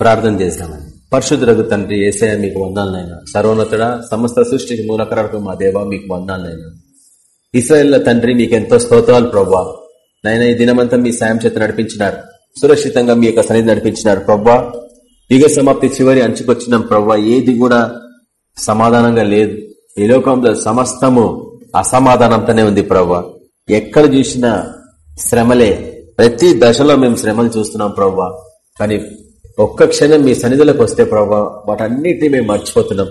ప్రార్థన చేస్తామని పరిశుద్ధులకు తండ్రి ఏసయ మీకు వందాలనైనా సర్వోన్నతుడ సమస్త సృష్టికి మూలకరకు మా దేవ మీకు వందాలనైనా ఇస్రాయల్ల తండ్రి మీకు ఎంతో స్తోత్రాలు ప్రవ్వా. నైనా ఈ దినమంతా మీ సాయం చేత నడిపించినారు. సురక్షితంగా మీ యొక్క సన్నిధి నడిపించినారు ప్రవ్వా. యుగ సమాప్తి చివరి అంచుకొచ్చినాం ప్రవ్వా. ఏది కూడా సమాధానంగా లేదు. ఈ లోకంలో సమస్తము అసమాధానంతోనే ఉంది ప్రవ్వా. ఎక్కడ చూసినా శ్రమలే. ప్రతి దశలో మేము శ్రమలు చూస్తున్నాం ప్రవ్వా. కానీ ఒక్క క్షణం మీ సన్నిధిలోకి వస్తే ప్రభా వాటన్నిటిని మేము మర్చిపోతున్నాం.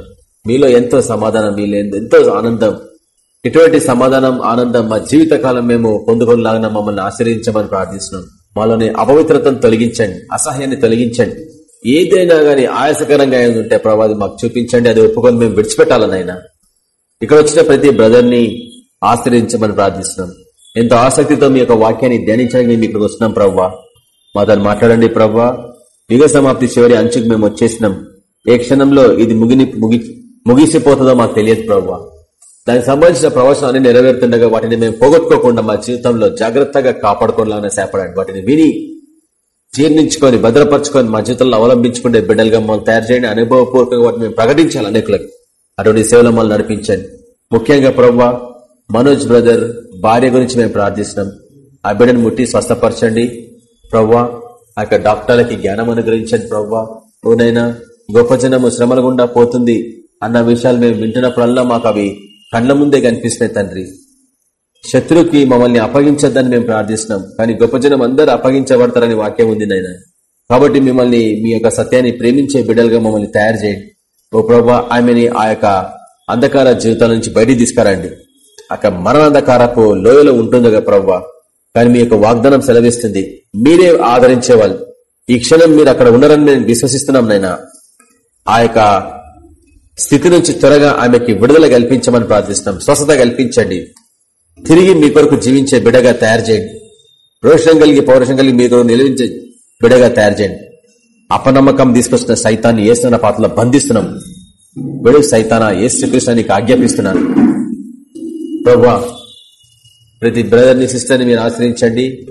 మీలో ఎంతో సమాధానం మీలో ఎంతో ఆనందం. ఇటువంటి సమాధానం ఆనందం మా జీవితకాలం మేము పొందుకునేలాగా మమ్మల్ని ఆశ్రయించమని ప్రార్థిస్తున్నాం. మాలోని అపవిత్రతను తొలగించండి అసహ్యాన్ని తొలగించండి. ఏదైనా కానీ ఆయాసకరంగా ఉంటే ప్రభావి మాకు చూపించండి అది ఒప్పుకొని మేము విడిచిపెట్టాలనైనా ఇక్కడ వచ్చిన ప్రతి బ్రదర్ని ఆశ్రయించమని ప్రార్థిస్తున్నాం. ఎంతో ఆసక్తితో మీ యొక్క వాక్యాన్ని ధ్యానించడానికి మేము ఇక్కడికి వస్తున్నాం ప్రవ్వా మాతో మాట్లాడండి ప్రవ్వా యుగ సమాప్తి చివరి అంచుకు మేము వచ్చేసినాం. ఏ క్షణంలో ఇది ముగిని ముగి ముగిసిపోతుందో మాకు తెలియదు ప్రభు దానికి సంబంధించిన ప్రవచనాన్ని నెరవేరుతుండగా వాటిని మేము పోగొట్టుకోకుండా మా జీవితంలో జాగ్రత్తగా కాపాడుకోవాలని సేపడండి. వాటిని విని జీర్ణించుకొని భద్రపరచుకొని మా జీవితంలో అవలంబించుకునే బిడ్డలుగా మమ్మల్ని తయారు చేయండి. అనుభవపూర్వకంగా వాటిని మేము ప్రకటించాలి అనేకులకు. అటువంటి సేవలు మమ్మల్ని నడిపించండి. ముఖ్యంగా ప్రవ్వ మనోజ్ బ్రదర్ భార్య గురించి మేము ప్రార్థిస్తున్నాం. ఆ బిడ్డను ముట్టి స్వస్థపరచండి. ప్రవ్వా ఆ యొక్క డాక్టర్లకి జ్ఞానం అనుగ్రహించండి ప్రవ్వా. ఓనైనా గొప్ప జనము శ్రమల గుండా పోతుంది అన్న విషయాలు మేము వింటున్నప్పుడల్లా మాకు అవి కళ్ళ ముందే కనిపిస్తున్నాయి తండ్రి. శత్రుకి మమ్మల్ని అప్పగించద్దని మేము ప్రార్థిస్తున్నాం కానీ గొప్ప జనం అందరూ అప్పగించబడతారని వాక్యం ఉంది నాయన. కాబట్టి మిమ్మల్ని మీ యొక్క సత్యాన్ని ప్రేమించే బిడ్డలుగా మమ్మల్ని తయారు చేయండి. ఓ ప్రభా ఆమెని ఆ యొక్క అంధకార జీవితాల నుంచి బయటికి తీసుకురండి. అక్కడ మరణాంధకారపు లోయలో ఉంటుందిగా ప్రవ్వా. కానీ మీ యొక్క వాగ్దానం సెలవిస్తుంది. మీరే ఆదరించే వాళ్ళు ఈ క్షణం మీరు అక్కడ ఉన్నారని నేను విశ్వసిస్తున్నాం నైనా ఆ యొక్క స్థితి నుంచి త్వరగా ఆమెకి విడుదల కల్పించమని ప్రార్థిస్తున్నాం. స్వస్థత కల్పించండి. తిరిగి మీ కొరకు జీవించే బిడగా తయారు చేయండి. రోషం కలిగి పౌరుషం కలిగి మీ కొరకు నిలవించే బిడగా తయారు చేయండి. అపనమ్మకం తీసుకొచ్చిన సైతాన్ని ఏస్తున్న పాత్రలో బంధిస్తున్నాం. విడు సైతాన ఏసుకృష్ణ నీకు ఆజ్ఞాపిస్తున్నాను. ప్రభా ప్రతి బ్రదర్ని సిస్టర్ని మీరు ఆశ్రయించండి.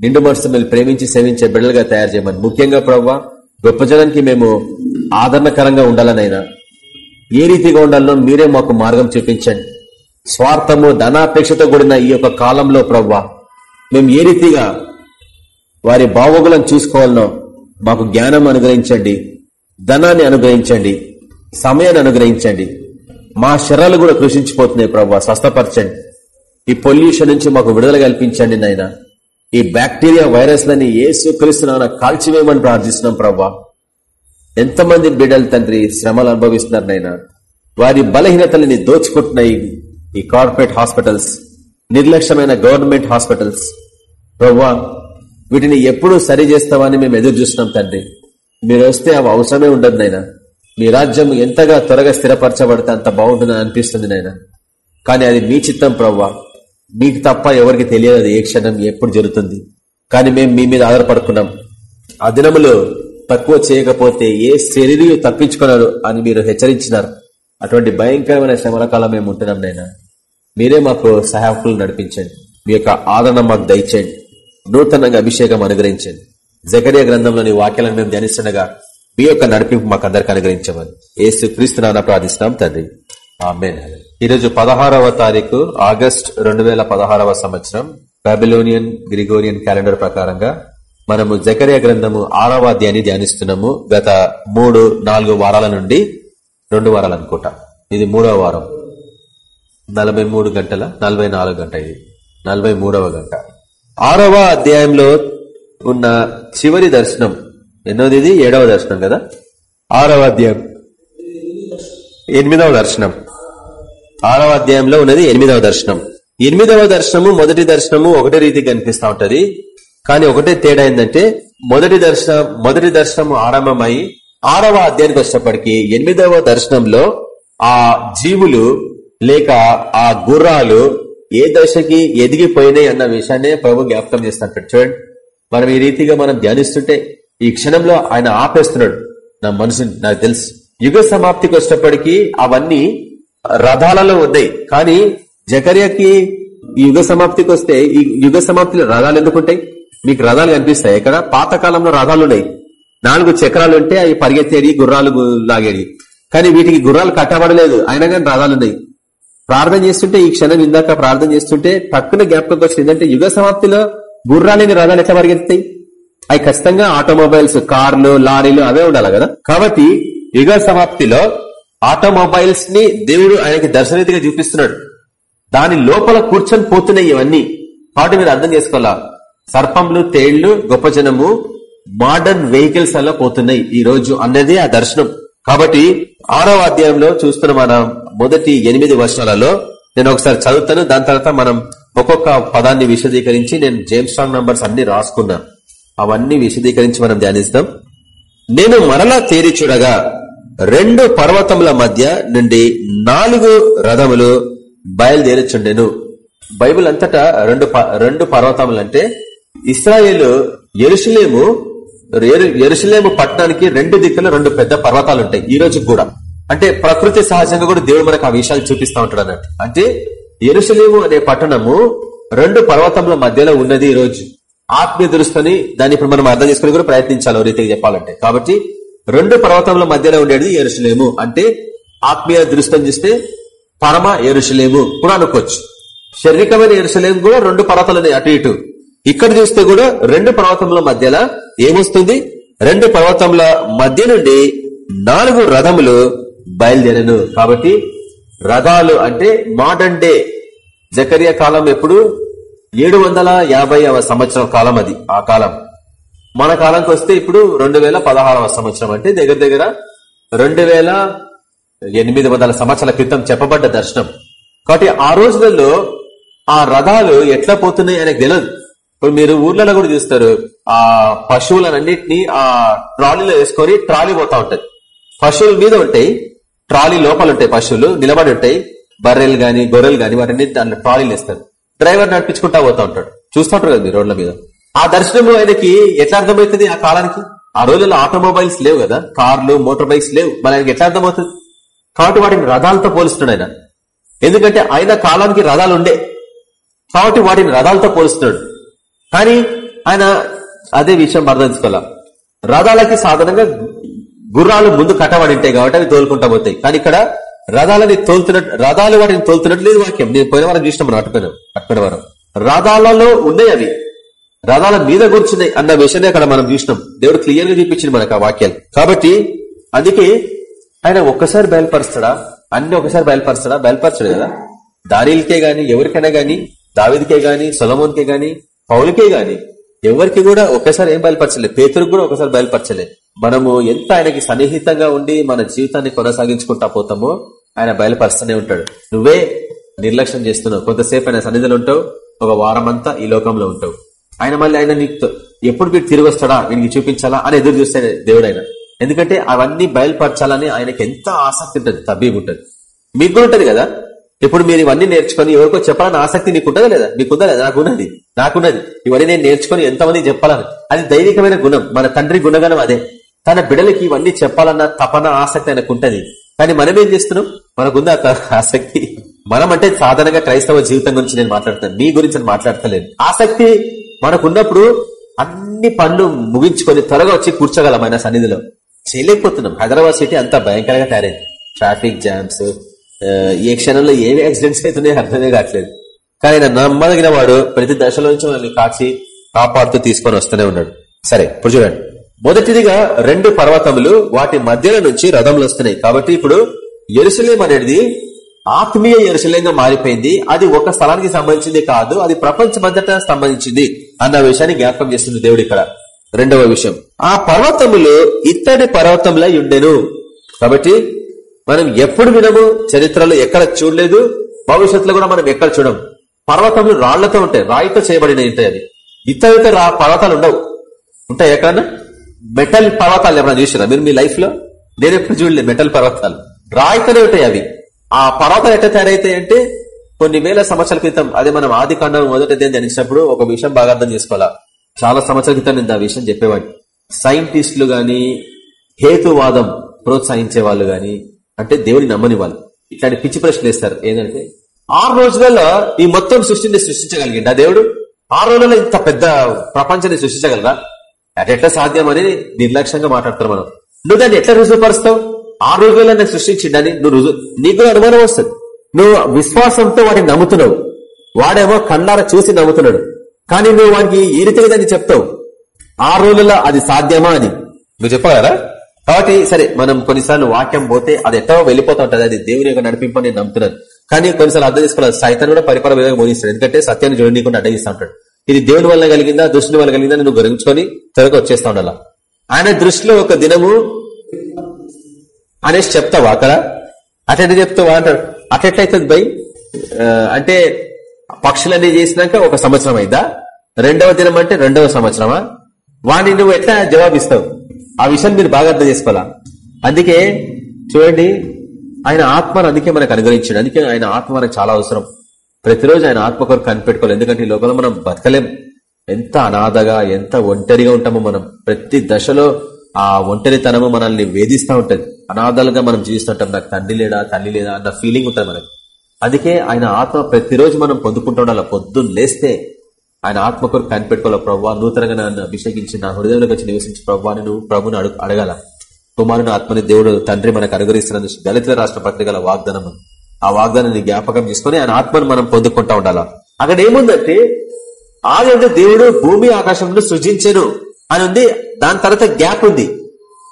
నిండు మనసు మీరు ప్రేమించి సేవించే బిడ్డలుగా తయారు చేయమని. ముఖ్యంగా ప్రవ్వా గొప్ప జనానికి మేము ఆదరణకరంగా ఉండాలనైనా ఏ రీతిగా ఉండాలో మీరే మాకు మార్గం చూపించండి. స్వార్థము ధనాపేక్షతో కూడిన ఈ యొక్క కాలంలో ప్రవ్వా మేము ఏ రీతిగా వారి బావోగులను చూసుకోవాలనో మాకు జ్ఞానం అనుగ్రహించండి ధనాన్ని అనుగ్రహించండి సమయాన్ని అనుగ్రహించండి. మా శరాలు కూడా కృషించిపోతున్నాయి ప్రవ్వా స్వస్థపరచండి. ఈ పొల్యూషన్ నుంచి మాకు విడుదల కల్పించండి నాయన. ఈ బ్యాక్టీరియా వైరస్లని ఏసు క్రీస్తున్నా కాల్చివేయమని ప్రార్థిస్తున్నాం ప్రవ్వా. ఎంతమంది బిడ్డలు తండ్రి శ్రమలు అనుభవిస్తున్నారు నైనా వారి బలహీనతలని దోచుకుంటున్నాయి ఈ కార్పొరేట్ హాస్పిటల్స్ నిర్లక్ష్యమైన గవర్నమెంట్ హాస్పిటల్స్. ప్రవ్వా వీటిని ఎప్పుడు సరి చేస్తామని మేము ఎదురు చూస్తున్నాం తండ్రి. మీరు వస్తే అవి అవసరమే ఉండదు నైనా మీ రాజ్యం ఎంతగా త్వరగా స్థిరపరచబడితే అంత బాగుంటుందని అనిపిస్తుంది నైనా కానీ అది మీ చిత్తం ప్రవ్వా. మీకు తప్ప ఎవరికి తెలియదు అది ఏ క్షణం ఎప్పుడు జరుగుతుంది. కానీ మేము మీ మీద ఆధారపడుకున్నాం. ఆ దినములో తక్కువ చేయకపోతే ఏ శరీరం తప్పించుకున్నారు అని మీరు హెచ్చరించినారు. అటువంటి భయంకరమైన శ్రమల కాలం మేము ఉంటున్నాం నైనా మీరే మాకు సహాయకులు నడిపించండి. మీ యొక్క ఆదరణ మాకు దయచేయండి. నూతనంగా అభిషేకం అనుగ్రహించండి. జకరియా గ్రంథంలోని వాక్యాలను మేము ధ్యానిస్తుండగా మీ యొక్క నడిపింపు మాకు అందరికి అనుగ్రహించమని. ఏసు క్రీస్తునాన ప్రార్థిస్తున్నాం తండ్రి. ఆమె ఈరోజు పదహారవ తారీఖు ఆగస్ట్ రెండు వేల పదహారవ సంవత్సరం బాబిలోనియన్ గ్రిగోరియన్ క్యాలెండర్ ప్రకారంగా మనము జకరియా గ్రంథము ఆరవ అధ్యాయాన్ని ధ్యానిస్తున్నాము గత మూడు నాలుగు వారాల నుండి రెండు వారాలు అనుకుంటా. ఇది మూడవ వారం. నలభై మూడు గంటల నలభై నాలుగు గంట ఇది. నలభై మూడవ గంట. ఆరవ అధ్యాయంలో ఉన్న చివరి దర్శనం ఎన్నోది ఇది ఏడవ దర్శనం కదా? ఆరవ అధ్యాయం. ఎనిమిదవ దర్శనం. ఆరవ అధ్యాయంలో ఉన్నది ఎనిమిదవ దర్శనం. ఎనిమిదవ దర్శనము మొదటి దర్శనము ఒకటే రీతి కనిపిస్తా ఉంటది. కానీ ఒకటే తేడా ఏంటంటే మొదటి దర్శనం మొదటి దర్శనం ఆరంభమై ఆరవ అధ్యాయానికి వచ్చేటప్పటికి ఎనిమిదవ దర్శనంలో ఆ జీవులు లేక ఆ గుర్రాలు ఏ దశకి ఎదిగిపోయినాయి అన్న విషయాన్ని ప్రభు జ్ఞాపకం చేస్తున్నట్టు. చూడండి మనం ఈ రీతిగా మనం ధ్యానిస్తుంటే ఈ క్షణంలో ఆయన ఆపేస్తున్నాడు. నా మనసు నాకు తెలుసు. యుగ సమాప్తికి వచ్చినప్పటికీ అవన్నీ రథాలలో ఉన్నాయి కానీ జకర్యాకి యుగ సమాప్తికి వస్తే ఈ యుగ సమాప్తిలో రథాలు ఎందుకుంటాయి మీకు రథాలు కనిపిస్తాయి. ఇక్కడ పాతకాలంలో రథాలు ఉన్నాయి. నాలుగు చక్రాలు ఉంటే అవి పరిగెత్తేడి గుర్రాలు లాగేవి కానీ వీటికి గుర్రాలు కట్టబడలేదు. అయినా కానీ రథాలు ఉన్నాయి. ప్రార్థన చేస్తుంటే ఈ క్షణం ఇందాక ప్రార్థన చేస్తుంటే పక్కన జ్ఞాపకం వచ్చింది. ఏంటంటే యుగ సమాప్తిలో గుర్రాలేని రథాలు ఎట్లా పరిగెత్తాయి అవి ఖచ్చితంగా ఆటోమొబైల్స్ కార్లు లారీలు అవే ఉండాలి కదా? కాబట్టి యుగ సమాప్తిలో ఆటోమొబైల్స్ని దేవుడు ఆయనకి దర్శనరీతిగా చూపిస్తున్నాడు. దాని లోపల కూర్చొని పోతున్నాయి ఇవన్నీ కాబట్టి మీరు అర్థం చేసుకోవాలా? సర్పంలు తేళ్ళు గొప్ప జనము మోడర్న్ వెహికల్స్ అలా పోతున్నాయి ఈ రోజు అన్నది ఆ దర్శనం. కాబట్టి ఆరవ అధ్యాయంలో చూస్తున్న మన మొదటి ఎనిమిది వర్షాలలో నేను ఒకసారి చదువుతాను దాని తర్వాత మనం ఒక్కొక్క పదాన్ని విశదీకరించి నేను జేమ్స్ స్ట్రాంగ్ నంబర్స్ అన్ని రాసుకున్నా అవన్నీ విశదీకరించి మనం ధ్యానిస్తాం. నేను మరలా తేరి చూడగా రెండు పర్వతముల మధ్య నుండి నాలుగు రథములు బయలుదేరుచుండెను. బైబిల్ అంతటా రెండు రెండు పర్వతములు అంటే ఇస్రాయేల్ ఎరుసలేము ఎరుసలేము పట్టణానికి రెండు దిక్కులు రెండు పెద్ద పర్వతాలు ఉంటాయి ఈ రోజు కూడా. అంటే ప్రకృతి సహజంగా కూడా దేవుడు మనకు ఆ విషయాలు చూపిస్తా ఉంటాడు అన్నట్టు. అంటే ఎరుసలేము అనే పట్టణము రెండు పర్వతముల మధ్యలో ఉన్నది ఈ రోజు. ఆత్మీయ దృష్టిని దాన్ని ఇప్పుడు మనం అర్థం చేసుకుని కూడా ప్రయత్నించాలి రీతికి చెప్పాలంటే. కాబట్టి రెండు పర్వతముల మధ్యలో ఉండేది ఎరుసలేము అంటే ఆత్మీయ దృష్టం చూస్తే పరమ ఎరుసలేము కూడా అనుకోవచ్చు. శారీరకమైన ఎరుసలేము కూడా రెండు పర్వతాలని అటు ఇటు. ఇక్కడ చూస్తే కూడా రెండు పర్వతముల మధ్యలో ఏమొస్తుంది? రెండు పర్వతముల మధ్య నుండి నాలుగు రథములు బయలుదేరను. కాబట్టి రథాలు అంటే మోడర్న్ డే జకరియా కాలం ఎప్పుడు? ఏడు వందల యాభైవ సంవత్సరం కాలం అది ఆ కాలం. మన కాలంకి వస్తే ఇప్పుడు రెండు వేల పదహారవ సంవత్సరం అంటే దగ్గర దగ్గర రెండు వేల ఎనిమిది వందల సంవత్సరాల క్రితం చెప్పబడ్డ దర్శనం. కాబట్టి ఆ రోజులలో ఆ రథాలు ఎట్లా పోతున్నాయి అనేది తెలియదు ఇప్పుడు మీరు ఊర్లలో కూడా చూస్తారు ఆ పశువులన్నింటినీ ఆ ట్రాలీలో వేసుకొని ట్రాలీ పోతా ఉంటది. పశువుల మీద ఉంటాయి ట్రాలీ లోపల ఉంటాయి పశువులు నిలబడి ఉంటాయి. బర్రెలు గాని గొర్రెలు గాని వాటిని దాన్ని ట్రాలీలు వేస్తారు. డ్రైవర్ నడిపించుకుంటా పోతా ఉంటాడు. చూస్తూ ఉంటారు కదా మీరు రోడ్ల మీద. ఆ దర్శనంలో ఆయనకి ఎట్లా అర్థమవుతుంది ఆ కాలానికి? ఆ రోజుల్లో ఆటోమొబైల్స్ లేవు కదా? కార్లు మోటార్ బైక్స్ లేవు. మరి ఆయనకి ఎట్లా అర్థమవుతుంది? కాబట్టి వాటిని రథాలతో పోలుస్తున్నాడు ఆయన. ఎందుకంటే ఆయన కాలానికి రథాలు ఉండే. కాబట్టి వాటిని రథాలతో పోలుస్తున్నాడు. కానీ ఆయన అదే విషయం అర్థం చేసుకోవాలా రథాలకి సాధారణంగా గుర్రాలు ముందు కట్టబడి ఉంటాయి కాబట్టి అవి తోలుకుంటా పోతాయి. కానీ ఇక్కడ రథాలని తోలుతున్నట్టు రథాలు వాటిని తోలుతున్నట్టు లేదు వాక్యం. నేను పోయిన వారం చూసిన మనం అటుపోయిన అటుపోయిన వారం. రథాలలో ఉన్నాయి అవి. రథాల మీద కూర్చున్నాయి అన్న విషయాన్ని అక్కడ మనం చూసినాం. దేవుడు క్లియర్గా చూపించింది మనకు ఆ వాక్యాలు కాబట్టి అందుకే ఆయన ఒక్కసారి బయలుపరుస్తాడా? అన్ని ఒకసారి బయలుపరుస్తాడా? బయలుపరచడు కదా. దానిలకే గాని ఎవరికైనా గాని దావిదికే గాని సొలమోన్కే గాని పౌలకే గాని ఎవరికి కూడా ఒకసారి ఏం బయలుపరచలేదు పేతురికి కూడా ఒకసారి బయలుపరచలేదు మనము ఎంత ఆయనకి సన్నిహితంగా ఉండి మన జీవితాన్ని కొనసాగించుకుంటా పోతామో ఆయన బయలుపరుస్తూనే ఉంటాడు. నువ్వే నిర్లక్ష్యం చేస్తున్నావు. కొంతసేపు ఆయన సన్నిధిలో ఉంటావు. ఒక వారం అంతా ఈ లోకంలో ఉంటావు. ఆయన మళ్ళీ ఆయన నీకు ఎప్పుడు మీరు తిరిగి వస్తాడా? వీనికి చూపించాలా? అని ఎదురు చూస్తే దేవుడు ఆయన. ఎందుకంటే అవన్నీ బయలుపరచాలని ఆయనకి ఎంత ఆసక్తి ఉంటుంది తబ్బీ ఉంటుంది. మీకు కూడా ఉంటది కదా? ఇప్పుడు మీరు ఇవన్నీ నేర్చుకొని ఎవరికో చెప్పాలని ఆసక్తి నీకు ఉంటుందా లేదా? మీకుందా లేదా? నాకున్నది నాకున్నది. ఇవన్నీ నేను నేర్చుకుని ఎంతమంది చెప్పాలని. అది దైవికమైన గుణం. మన తండ్రి గుణగణం అదే. తన బిడలకి ఇవన్నీ చెప్పాలన్న తపన ఆసక్తి ఆయనకు ఉంటుంది. కానీ మనం ఏం చేస్తున్నాం? మనకుందా ఆసక్తి? మనం అంటే సాధారణంగా క్రైస్తవ జీవితం గురించి నేను మాట్లాడుతాను మీ గురించి మాట్లాడతలేదు ఆసక్తి మనకున్నప్పుడు అన్ని పనులు ముగించుకొని త్వరగా వచ్చి కూర్చోగలం ఆయన సన్నిధిలో. చేయలేకపోతున్నాం. హైదరాబాద్ సిటీ అంత భయంకరంగా తయారైంది. ట్రాఫిక్ జామ్స్ ఏ క్షణంలో ఏమి యాక్సిడెంట్స్ అవుతున్నాయో అర్థమే కావట్లేదు. కానీ ఆయన నమ్మదగిన వాడు. ప్రతి దశలో నుంచి మనల్ని కాచి కాపాడుతూ తీసుకొని వస్తూనే ఉన్నాడు. సరే ఇప్పుడు చూడండి. మొదటిదిగా రెండు పర్వతములు వాటి మధ్యలో నుంచి రథములు వస్తున్నాయి. కాబట్టి ఇప్పుడు ఎరుసలేం అనేది ఆత్మీయ ఎరుసలేంగా మారిపోయింది. అది ఒక స్థలానికి సంబంధించింది కాదు. అది ప్రపంచమంతటా సంబంధించింది. అన్న విషయాన్ని జ్ఞాపకం చేస్తుంది దేవుడు ఇక్కడ. రెండవ విషయం. ఆ పర్వతములు ఇత్తడి పర్వతంలో ఉండెను. కాబట్టి మనం ఎప్పుడు వినము చరిత్రలో ఎక్కడ చూడలేదు భవిష్యత్తులో కూడా మనం ఎక్కడ చూడం. పర్వతములు రాళ్ళతో ఉంటాయి రాయితో చేయబడిన ఉంటాయి అది ఇతరులతో రా పర్వతాలు ఉండవు. ఉంటాయి ఎక్కడన్నా? మెటల్ పర్వతాలు ఏమైనా చూసినా మీరు మీ లైఫ్లో నేను ఎప్పుడు చూడలేదు మెటల్ పర్వతాలు. రాయితోనే ఉంటాయి అవి. ఆ పర్వతాలు ఎట్లా తయారైతాయి అంటే కొన్ని వేల సంవత్సరాల క్రితం అదే మనం ఆది కాండం మొదటిదేం ధ్యానించినప్పుడు ఒక విషయం బాగా అర్థం చేసుకోవాలా? చాలా సంవత్సరాల క్రితం నేను ఆ విషయం చెప్పేవాడిని. సైంటిస్టులు గాని హేతువాదం ప్రోత్సహించే వాళ్ళు గాని అంటే దేవుని నమ్మని వాళ్ళు ఇట్లాంటి పిచ్చి ప్రశ్నలు వేస్తారు. ఏంటంటే ఆరు రోజులలో ఈ మొత్తం సృష్టిని సృష్టించగలిగిండా దేవుడు? ఆరు రోజులలో ఇంత పెద్ద ప్రపంచాన్ని సృష్టించగలరా? అది ఎట్లా సాధ్యం అని నిర్లక్ష్యంగా మాట్లాడతారు మనం. నువ్వు దాన్ని ఎట్లా రుజువుపరుస్తావు? ఆరు రోజుల్లో నేను సృష్టించిండని నువ్వు రుజువు నీకు అనుమానం వస్తుంది. నువ్వు విశ్వాసంతో వాటిని నమ్ముతున్నావు. వాడేమో కన్నార చూసి నమ్ముతున్నాడు. కానీ నువ్వు వానికి ఈ రీతిగా అని చెప్తావు. ఆ రోజుల్లో అది సాధ్యమా అని. నువ్వు చెప్పగలరా? కాబట్టి సరే మనం కొన్నిసార్లు వాక్యం పోతే అది ఎట్టో వెళ్ళిపోతా ఉంటుంది అది దేవుని యొక్క నడిపింపు నేను నమ్ముతున్నాను. కానీ కొన్నిసార్లు అర్థం చేసుకోవాలి. సైతాన్ని కూడా పరిపర విధంగా బోధిస్తాడు ఎందుకంటే సత్యాన్ని చూడనీయకుండా అడ్డగిస్తూ ఉంటాడు. ఇది దేవుని వల్ల కలిగిందా దృష్టి వల్ల కలిగిందా నువ్వు గ్రహించుకొని త్వరగా వచ్చేస్తా ఉండాల? ఆయన దృష్టిలో ఒక దినము అనేసి చెప్తావా అక్కడ? అటెండ్ చెప్తావా అంటాడు? అట్లెట్లయితుంది బై అంటే పక్షులన్నీ చేసినాక ఒక సంవత్సరం అయిద్దా రెండవ దినం అంటే రెండవ సంవత్సరమా? వాడిని నువ్వు ఎట్లా జవాబిస్తావు? ఆ విషయం మీరు బాగా అర్థం చేసుకోవాలా? అందుకే చూడండి ఆయన ఆత్మను అందుకే మనకు అనుగ్రహించాడు. అందుకే ఆయన ఆత్మ మనకు చాలా అవసరం. ప్రతిరోజు ఆయన ఆత్మ కొరకు కనిపెట్టుకోవాలి. ఎందుకంటే ఈ లోపల మనం బతకలేం. ఎంత అనాథగా ఎంత ఒంటరిగా ఉంటామో మనం. ప్రతి దశలో ఆ ఒంటరితనము మనల్ని వేధిస్తూ ఉంటది. అనాథాలుగా మనం జీవిస్తుంటాం నాకు తండ్రి లేడా తల్లి లేదా అన్న ఫీలింగ్ ఉంటుంది మనకి. అందుకే ఆయన ఆత్మ ప్రతిరోజు మనం పొందుకుంటూ ఉండాలి పొద్దున్న లేస్తే ఆయన ఆత్మ కొరకు కనిపెట్టుకోవాలి. ప్రవ్వా నూతనంగా నన్ను అభిషేకించి నా హృదయంలోకి వచ్చి నివసించి ప్రవ్వాని నువ్వు ప్రభుని అడుగు అడగాల. కుమారుని ఆత్మని దేవుడు తండ్రి మనకు అనుగ్రహిస్తున్న దళితుల రాష్ట్ర పత్రికల వాగ్దానం ఆ వాగ్దానాన్ని జ్ఞాపకం చేసుకుని ఆయన ఆత్మను మనం పొందుకుంటా ఉండాలా? అక్కడ ఏముందంటే ఆగంటే దేవుడు భూమి ఆకాశంలో సృజించను అని ఉంది. దాని తర్వాత గ్యాప్ ఉంది.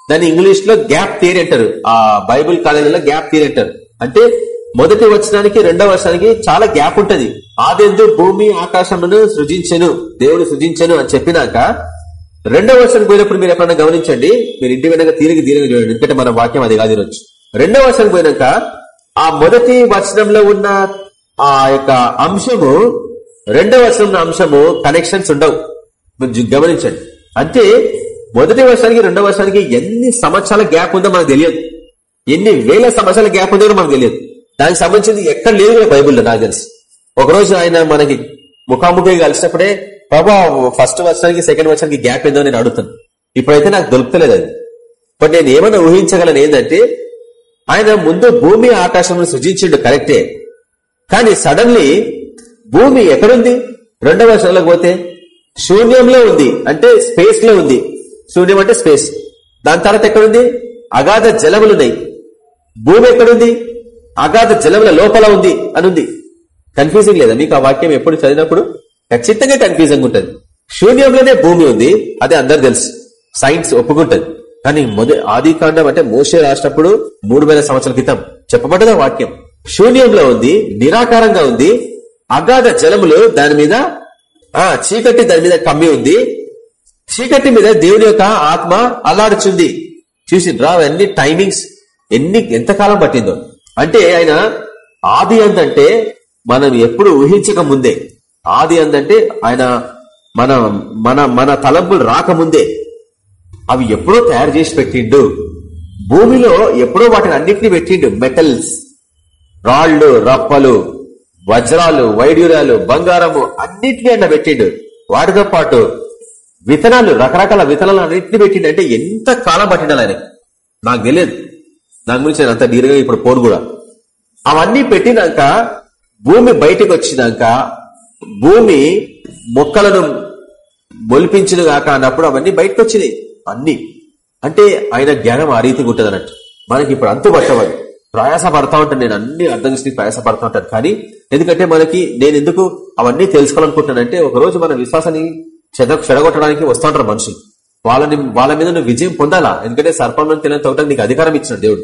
దాన్ని ఇంగ్లీష్లో గ్యాప్ థియరీ అంటారు. ఆ బైబుల్ కాలేజీలో గ్యాప్ థియరీ అంటారు. అంటే మొదటి వచనానికి రెండవ వర్షానికి చాలా గ్యాప్ ఉంటది. ఆదెందు భూమి ఆకాశమును సృజించను దేవుడు సృజించను అని చెప్పినాక రెండవ వర్షానికి పోయినప్పుడు మీరు ఎప్పుడైనా గమనించండి. మీరు ఇంటి వెనక తీరిగి తీరిగి చూడండి. ఎందుకంటే మన వాక్యం అది కాదు ఈరోజు. రెండవ వర్షానికి పోయినాక ఆ మొదటి వచనంలో ఉన్న ఆ యొక్క అంశము రెండవ వర్షంలో అంశము కనెక్షన్స్ ఉండవు. గమనించండి. అంటే మొదటి వర్షానికి రెండవ వర్షానికి ఎన్ని సంవత్సరాల గ్యాప్ ఉందో మనకు తెలియదు. ఎన్ని వేల సంవత్సరాల గ్యాప్ ఉందో మనకు తెలియదు. దానికి సంబంధించింది ఎక్కడ లేదు కూడా బైబుల్లో నాకు తెలుసు. ఒకరోజు ఆయన మనకి ముఖాముఖి కలిసినప్పుడే బాబా ఫస్ట్ వర్షానికి సెకండ్ వర్షానికి గ్యాప్ ఏందో నేను అడుగుతాను. ఇప్పుడైతే నాకు దొరుకుతలేదు అది. బట్ నేను ఏమైనా ఊహించగలను ఏంటంటే ఆయన ముందు భూమి ఆకాశం సృజించిండు కరెక్టే. కానీ సడన్లీ భూమి ఎక్కడుంది? రెండవ వర్షంలోకి పోతే శూన్యంలో ఉంది. అంటే స్పేస్లో ఉంది. శూన్యం అంటే స్పేస్. దాని తర్వాత ఎక్కడుంది? అగాధ జలములున్నాయి. భూమి ఎక్కడుంది? అగాధ జలముల లోపల ఉంది అనుంది. కన్ఫ్యూజింగ్ లేదా? మీకు ఆ వాక్యం ఎప్పుడు చదివినప్పుడు ఖచ్చితంగా కన్ఫ్యూజింగ్ ఉంటుంది. శూన్యంలోనే భూమి ఉంది అదే అందరు తెలుసు. సైన్స్ ఒప్పుకుంటది. కానీ మొదటి ఆది కాండం అంటే మోసే రాసినప్పుడు మూడు వేల సంవత్సరాల క్రితం. చెప్పబడ్డది వాక్యం? శూన్యంలో ఉంది నిరాకారంగా ఉంది అగాధ జలములు దాని మీద ఆ చీకటి దాని మీద కమ్మి ఉంది చీకటి మీద దేవుని యొక్క ఆత్మ అల్లాడుచుంది. చూసిండ్రా అవన్నీ టైమింగ్స్ ఎన్ని ఎంతకాలం పట్టిందో. అంటే ఆయన ఆది అందంటే మనం ఎప్పుడు ఊహించక ముందే. ఆది అందంటే ఆయన మన మన మన తలంపులు రాకముందే. అవి ఎప్పుడో తయారు చేసి పెట్టిండు. భూమిలో ఎప్పుడో వాటిని అన్నింటినీ పెట్టిండు. మెటల్స్ రాళ్ళు రప్పలు వజ్రాలు వైడ్యూరాలు బంగారము అన్నిటినీ ఆయన పెట్టిండు. వాటితో పాటు విత్తనాలు రకరకాల విత్తనాలు అన్నింటినీ పెట్టిండు అంటే ఎంత కాలం పట్టిండాలి ఆయనకి నాకు తెలియదు. దాని గురించి నేను అంత నీరుగా ఇప్పుడు పోను కూడా. అవన్నీ పెట్టినాక భూమి బయటకు వచ్చినాక భూమి మొక్కలను మొలిపించిన కాక అన్నప్పుడు అవన్నీ బయటకు వచ్చినాయి. అన్ని. అంటే ఆయన జ్ఞానం ఆ రీతిగా ఉంటుంది అన్నట్టు. మనకి ఇప్పుడు అంతు పట్టవాలి ప్రయాస పడతా ఉంటాను నేను అన్ని అర్థం చేసి ప్రయాస పడతా ఉంటాను. కానీ ఎందుకంటే మనకి నేను ఎందుకు అవన్నీ తెలుసుకోవాలనుకుంటున్నానంటే ఒక రోజు మన విశ్వాసాన్ని చెద చెడగొట్టడానికి వస్తుంటారు మనుషులు. వాళ్ళని వాళ్ళ మీద నువ్వు విజయం పొందాలా? ఎందుకంటే సర్పంలో తినని తొగటానికి నీకు అధికారం ఇచ్చిన దేవుడు.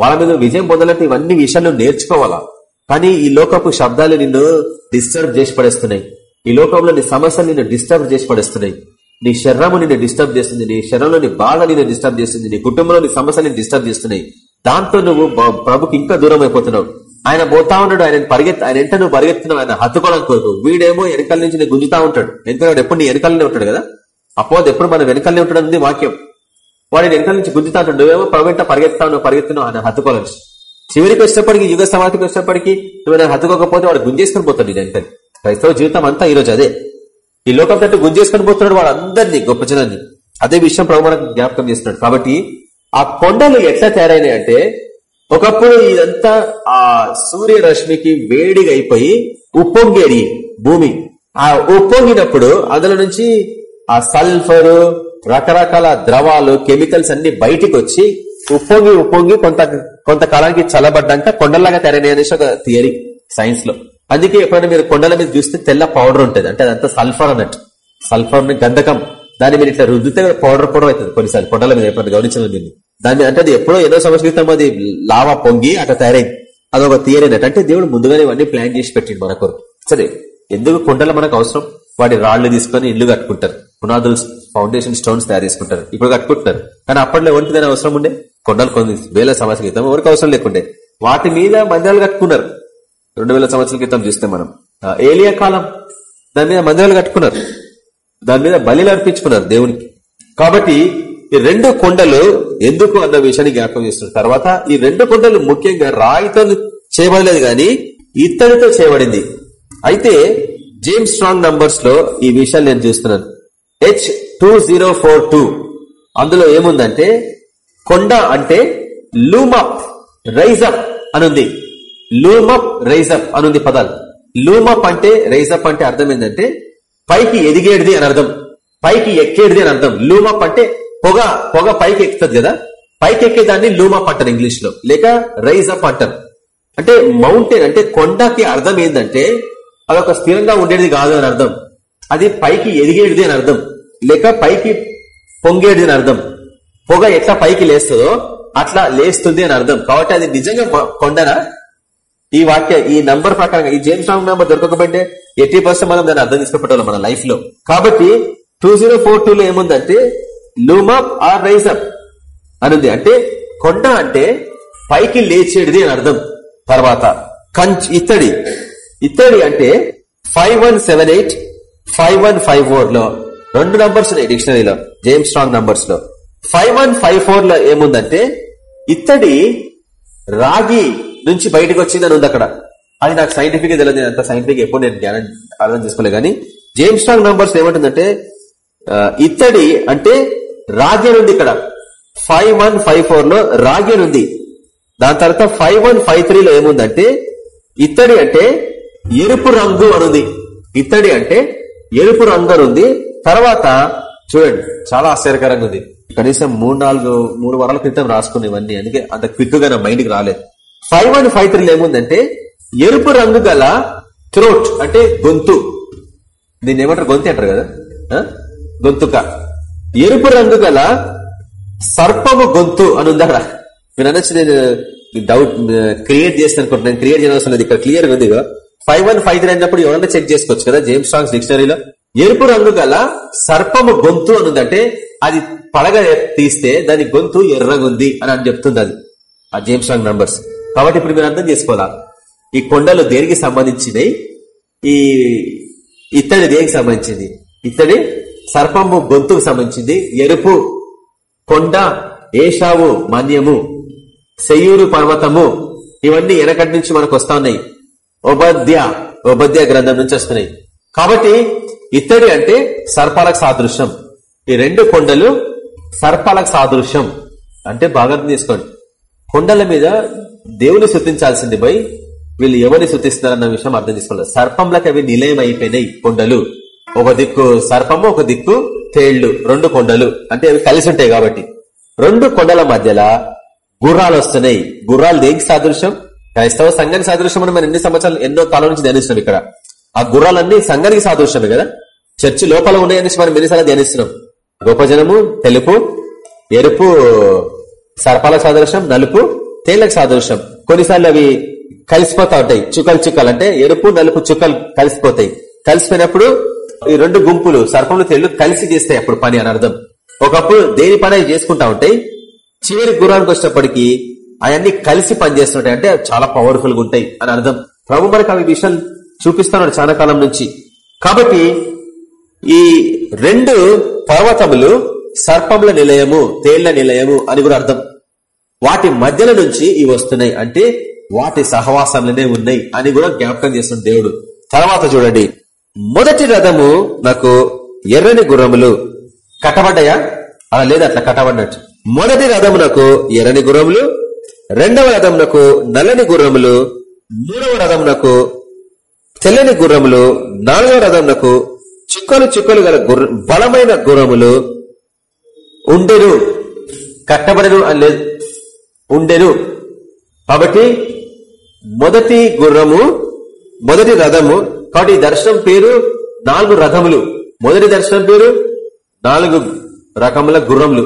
వాళ్ళ మీద విజయం పొందాలంటే ఇవన్నీ విషయాలు నేర్చుకోవాలా? కానీ ఈ లోకపు శబ్దాలు నిన్ను డిస్టర్బ్ చేసి పడేస్తున్నాయి. ఈ లోకంలో నీ సమస్యలు నిన్ను డిస్టర్బ్ చేసి పడేస్తున్నాయి. నీ శరీరము నిన్ను డిస్టర్బ్ చేస్తుంది. నీ శరీరంలోని బాధ నిన్ను డిస్టర్బ్ చేస్తుంది. నీ కుటుంబంలోని సమస్యలు డిస్టర్బ్ చేస్తున్నాయి. దాంతో నువ్వు ప్రభుకి ఇంకా దూరం అయిపోతున్నావు ఆయన పోతా ఉన్నాడు. ఆయన పరిగెత్తి ఆయన ఎంట నువ్వు పరిగెత్తున్నావు ఆయన హత్తుకోవడం కోరుకు. వీడేమో వెనకాల నుంచి నేను గుంజుతా ఉంటాడు. ఎందుకంటే ఎప్పుడు నీ వెనకాలనే ఉంటాడు కదా? అపోజ్ ఎప్పుడు మన వెనకాలనే ఉంటాడు వాక్యం. వాడు వెనకాల నుంచి గుంజుతా ఉంటాడు. నువ్వేమో ప్రభుత్వ పరిగెత్తా నువ్వు పరిగెత్తున్నావు ఆయన హత్తుకోవాలని చివరికి వచ్చేప్పటికి యుగ సమాధికి వచ్చేప్పటికి నువ్వు హత్తుకోకపోతే వాడు గుంజేసుకొని పోతాడు నీ వెనకాల క్రైస్తవ జీవితం అంతా ఈ రోజు అదే. ఈ లోకం తట్టు గుంజేసుకొని పోతున్నాడు వాడు అందరినీ గొప్ప జనాన్ని. అదే విషయం ప్రభు మనకు జ్ఞాపకం చేస్తున్నాడు. కాబట్టి ఆ కొండలు ఎట్లా తయారైనాయి అంటే ఒకప్పుడు ఇదంతా ఆ సూర్యరశ్మికి వేడిగైపోయి వేడిగా అయిపోయి ఉప్పొంగేది భూమి. ఆ ఉప్పొంగినప్పుడు అందులో నుంచి ఆ సల్ఫర్ రకరకాల ద్రవాలు కెమికల్స్ అన్ని బయటికి వచ్చి ఉప్పొంగి ఉప్పొంగి కొంత కొంతకాలానికి చల్లబడ్డాక కొండలాగా తయారైన అనేసి ఒక థియరీ సైన్స్లో అందుకే ఎప్పుడైనా మీరు కొండల మీద చూస్తే తెల్ల పౌడర్ ఉంటుంది. అంటే అదంతా సల్ఫర్ అన్నట్టు. సల్ఫర్ గంధకం. దాన్ని మీరు ఇట్లా రుద్దితే పౌడర్ పౌడర్ అవుతుంది కొన్నిసార్లు. కొండల మీద ఎప్పుడైనా గమనించిన దీన్ని? దాన్ని అంటే అది ఎప్పుడో ఎన్నో సంవత్సరాల క్రితం అది లావా పొంగి అట్లా తయారైంది. అదొక థియరీ అన్నట్టు. అంటే దేవుడు ముందుగానే ఇవన్నీ ప్లాన్ చేసి పెట్టిండు మన కొరకు. సరే ఎందుకు కొండలు మనకు అవసరం? వాటి రాళ్ళు తీసుకొని ఇల్లు కట్టుకుంటారు. పునాదులు ఫౌండేషన్ స్టోన్స్ తయారు చేసుకుంటారు. ఇప్పుడు కట్టుకుంటున్నారు. కానీ అప్పట్లో ఎవరికి దాని అవసరం ఉండే? కొండలు కొన్ని వేల సంవత్సరాల క్రితం ఎవరికి అవసరం లేకుండే. వాటి మీద మందిరాలు కట్టుకున్నారు. రెండు వేల సంవత్సరాల క్రితం చూస్తే మనం. ఏలియా కాలం. దాని మీద మందిరాలు కట్టుకున్నారు. దాని మీద బలి అర్పించుకున్నారు దేవునికి. కాబట్టి ఈ రెండు కొండలు ఎందుకు అన్న విషయాన్ని జ్ఞాపకం చేస్తున్నారు. తర్వాత ఈ రెండు కొండలు ముఖ్యంగా రాయితో చేయబడలేదు గాని ఇత్తడితో చేయబడింది. అయితే జేమ్స్ స్ట్రాంగ్ నంబర్స్లో ఈ విషయాలు నేను చూస్తున్నాను. H two zero four two అందులో ఏముందంటే కొండ అంటే లూమప్ రైజప్ అనుంది. లూమప్ రైజప్ అనుంది పదాలు. లూమప్ అంటే రైజప్ అంటే అర్థం ఏంటంటే పైకి ఎదిగేడిది అని అర్థం. పైకి ఎక్కేడిది అని అర్థం. లూమప్ అంటే పొగ పొగ పైకి ఎక్కుతుంది కదా? పైకి ఎక్కేదాన్ని లూమా అంటారు ఇంగ్లీష్లో లేక రైజ్ అప్ అంటారు అంటే మౌంటైన్ అంటే కొండకి అర్థం ఏంటంటే అదొక స్థిరంగా ఉండేది కాదు అని అర్థం. అది పైకి ఎదిగేది అని అర్థం. లేక పైకి పొంగేది అని అర్థం. పొగ ఎట్లా పైకి లేస్తుందో అట్లా లేస్తుంది అని అర్థం. కాబట్టి అది నిజంగా మ- కొండనా? ఈ వాక్య ఈ నంబర్ ప్రకారంగా ఈ జేమ్స్ రాంగ్ నంబర్ దొరకకపోతే ఎయిటీ పర్సెంట్ మనం దాన్ని అర్థం చేసుకోవటం మన లైఫ్లో కాబట్టి టూ జీరో ఫోర్ టూ లో loom up or rise up అనుంది అంటే కొండ అంటే పైకి లేచేటిది అని అర్థం. తర్వాత కంచ్ ఇత్తడి. ఇత్తడి అంటే five one seven eight five one five ఫోర్లో రెండు నంబర్స్ ఉన్నాయి డిక్షనరీలో జేమ్స్ స్ట్రాంగ్ నంబర్స్లో. ఫైవ్ వన్ ఫైవ్ ఫోర్లో ఏముందంటే ఇత్తడి రాగి నుంచి బయటకు వచ్చిందని ఉంది అక్కడ. అది నాకు సైంటిఫిక్ తెలియదు నేను అంత సైంటిఫిక్ ఎప్పుడు నేను జ్ఞానం అర్థం చేసుకోలే కానీ జేమ్స్ స్ట్రాంగ్ నంబర్స్ ఏమంటుందంటే ఇత్తడి అంటే రాగి ఉంది ఇక్కడ. ఫైవ్ వన్ ఫైవ్ ఫోర్లో రాగి ఉంది దాని తర్వాత ఫైవ్ వన్ ఫైవ్ త్రీ లో ఏముందంటే ఇత్తడి అంటే ఎరుపు రంగు అనుంది. ఇత్తడి అంటే ఎరుపు రంగు అని ఉంది తర్వాత చూడండి చాలా ఆశ్చర్యకరంగా ఉంది. కనీసం మూడు నాలుగు మూడు వారాల క్రితం రాసుకుని ఇవన్నీ అందుకే అంత క్విక్గా నా మైండ్కి రాలేదు. ఫైవ్ వన్ ఫైవ్ త్రీలో ఏముందంటే ఎరుపు రంగు గల థ్రోట్ అంటే గొంతు. దీన్ని ఏమంటారు? గొంతు అంటారు కదా? గొంతుక. ఎరుపు రంగు గల సర్పము గొంతు అని ఉంది మీరు అనొచ్చు నేను డౌట్ క్రియేట్ చేస్తాను అనుకుంటున్నాను క్రియేట్ చేయవలసిన ఇక్కడ క్లియర్ ఉంది ఫైవ్ వన్ ఫైవ్ త్రీ అయినప్పుడు ఎవరన్నా చెక్ చేసుకోవచ్చు కదా జేమ్స్ స్ట్రాంగ్స్ డిక్షనరీలో ఎరుపు రంగు గల సర్పము గొంతు అని ఉందంటే అది పడగ తీస్తే దాని గొంతు ఎర్రగుంది అని అని చెప్తుంది అది. ఆ జేమ్స్ స్ట్రాంగ్ నంబర్స్ కాబట్టి ఇప్పుడు మీరు అర్థం చేసుకోవాలా? ఈ కొండలు దేనికి సంబంధించినవి? ఈ ఇత్తడి దేనికి సంబంధించింది ఇత్తడి సర్పము గొంతుకు సంబంధించింది. ఎరుపు కొండ ఏషావు మన్యము సెయ్యూరు పర్వతము ఇవన్నీ వెనకటి నుంచి మనకు వస్తా ఉన్నాయి ఉపాధ్య ఉపాధ్య గ్రంథం నుంచి వస్తున్నాయి. కాబట్టి ఇత్తడి అంటే సర్పాలకు సాదృశ్యం. ఈ రెండు కొండలు సర్పాలకు సాదృశ్యం. అంటే బాగా తీసుకోండి. కొండల మీద దేవుని శృతించాల్సింది పోయి వీళ్ళు ఎవరిని శుద్ధిస్తున్నారన్న విషయం అర్థం చేసుకోవాలి. సర్పంలకు అవి నిలయం అయిపోయినాయి కొండలు. ఒక దిక్కు సర్పము ఒక దిక్కు తేళ్ళు రెండు కొండలు. అంటే అవి కలిసి ఉంటాయి కాబట్టి. రెండు కొండల మధ్యలో గుర్రాలు వస్తున్నాయి. గుర్రాలు దేనికి సాదృశ్యం? క్రైస్తవ సంఘానికి సాదృశ్యం అని మనం ఎన్ని సంవత్సరాలు ఎన్నో కాలం నుంచి ధ్యానిస్తున్నాం ఇక్కడ. ఆ గుర్రాలన్నీ సంఘానికి సాదృశ్యమే కదా? చర్చి లోపల ఉన్నాయని మనం ఎన్నిసార్లు ధ్యానిస్తున్నాం. గొప్ప జనము తెలుపు ఎరుపు సర్పాల సాదృశ్యం నలుపు తేళ్ళకు సాదృశ్యం. కొన్నిసార్లు అవి కలిసిపోతా ఉంటాయి. చుక్కలు చుక్కలు అంటే ఎరుపు నలుపు చుక్కలు కలిసిపోతాయి. కలిసిపోయినప్పుడు ఈ రెండు గుంపులు సర్పములు తేళ్ళు కలిసి చేస్తాయి అప్పుడు పని అని అర్థం. ఒకప్పుడు దేని పని అవి చేసుకుంటా ఉంటాయి చివరి గుర్రానికి వచ్చినప్పటికీ అవన్నీ కలిసి పనిచేస్తుంటాయి అంటే చాలా పవర్ఫుల్గా ఉంటాయి అని అర్థం. ప్రభు మనకు అవి విషయాలు చూపిస్తున్నాడు చాలా కాలం నుంచి. కాబట్టి ఈ రెండు పర్వతములు సర్పముల నిలయము తేళ్ళ నిలయము అని కూడా అర్థం. వాటి మధ్యలో నుంచి ఇవి వస్తున్నాయి అంటే వాటి సహవాసంలోనే ఉన్నాయి అని కూడా జ్ఞాపకం చేస్తున్నాడు దేవుడు. తర్వాత చూడండి. మొదటి రథము నాకు ఎర్రని గుర్రములు కట్టబడ్డాయా? అలా లేదు అట్లా కట్టబడినట్టు. మొదటి రథమునకు ఎర్రని గుర్రములు రెండవ రథమునకు నల్లని గుర్రములు మూడవ రథమునకు తెల్లని గుర్రములు నాలుగవ రథమునకు చుక్కలు చుక్కలు గల గుర్ర బలమైన గుర్రములు ఉండెను. కట్టబడను అని లేదు ఉండెను. కాబట్టి మొదటి గుర్రము మొదటి రథము కాబట్టి ఈ దర్శనం పేరు నాలుగు రథములు. మొదటి దర్శనం పేరు నాలుగు రకముల గుర్రములు.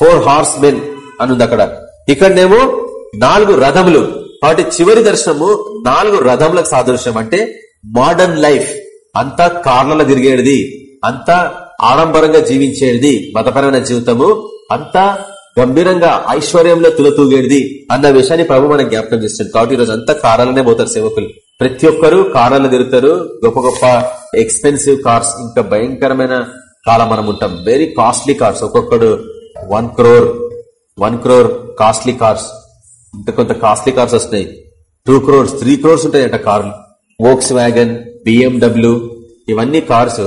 ఫోర్ హార్స్ మెన్ అనుంది అక్కడ. ఇక్కడనేమో నాలుగు రథములు. కాబట్టి చివరి దర్శనము నాలుగు రథములకు సాదృశ్యం. అంటే మోడర్న్ లైఫ్ అంతా కార్లలో తిరిగేది. అంతా ఆడంబరంగా జీవించేది. మతపరమైన జీవితము. అంతా గంభీరంగా ఐశ్వర్యంలో తులతూగేది అన్న విషయాన్ని ప్రభు మనం జ్ఞాపకం చేస్తుంది కాబట్టి ఈరోజు అంతా కారాలనే పోతారు సేవకులు. ప్రతి ఒక్కరు కారాలు తిరుగుతారు. గొప్ప గొప్ప ఎక్స్పెన్సివ్ కార్స్ ఇంకా భయంకరమైన కాలం మనం ఉంటాం. వెరీ కాస్ట్లీ కార్స్ ఒక్కొక్కడు one crore one crore costly cars ఇంత కొంత కాస్ట్లీ కార్స్ వస్తున్నాయి. టూ క్రోర్స్ త్రీ క్రోర్స్ ఉంటాయట కార్లు. వోక్స్ వ్యాగన్ బిఎండబ్ల్యూ ఇవన్నీ కార్స్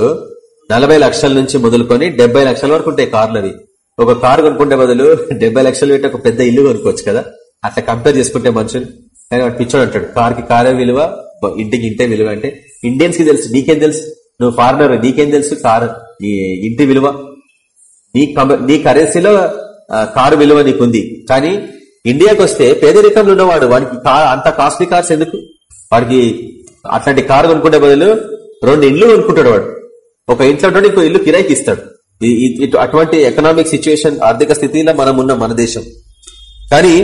నలభై లక్షల నుంచి మొదలుకొని డెబ్బై లక్షల వరకు ఉంటాయి కార్లు అవి. ఒక కారు కొనుక్కుంటే బదులు డెబ్బై లక్షలు పెట్టి ఒక పెద్ద ఇల్లు కొనుక్కోవచ్చు కదా? అట్లా కంపేర్ చేసుకుంటే మనుషులు కానీ వాడు పిచ్చోడు అంటాడు కార్కి కారే విలువ ఇంటికి ఇంటే విలువ. అంటే ఇండియన్స్కి తెలుసు నీకేం తెలుసు? నువ్వు ఫారినర్ నీకేం తెలుసు? కారు నీ ఇంటి విలువ. నీ నీ కరెన్సీలో కారు విలువ నీకుంది. కానీ ఇండియాకి వస్తే పేదరికంలో ఉన్నవాడు వాడికి అంత కాస్ట్లీ కార్స్ ఎందుకు? వాడికి అట్లాంటి కారు కొనుక్కుంటే బదులు రెండు ఇల్లు కొనుక్కుంటాడు వాడు. ఒక ఇంట్లో ఉంటాడు ఇంకో ఇల్లు కిరాయికి ఇస్తాడు. అటువంటి ఎకనామిక్ సిచ్యువేషన్ ఆర్థిక స్థితిలో మనం ఉన్న మన దేశం. కానీ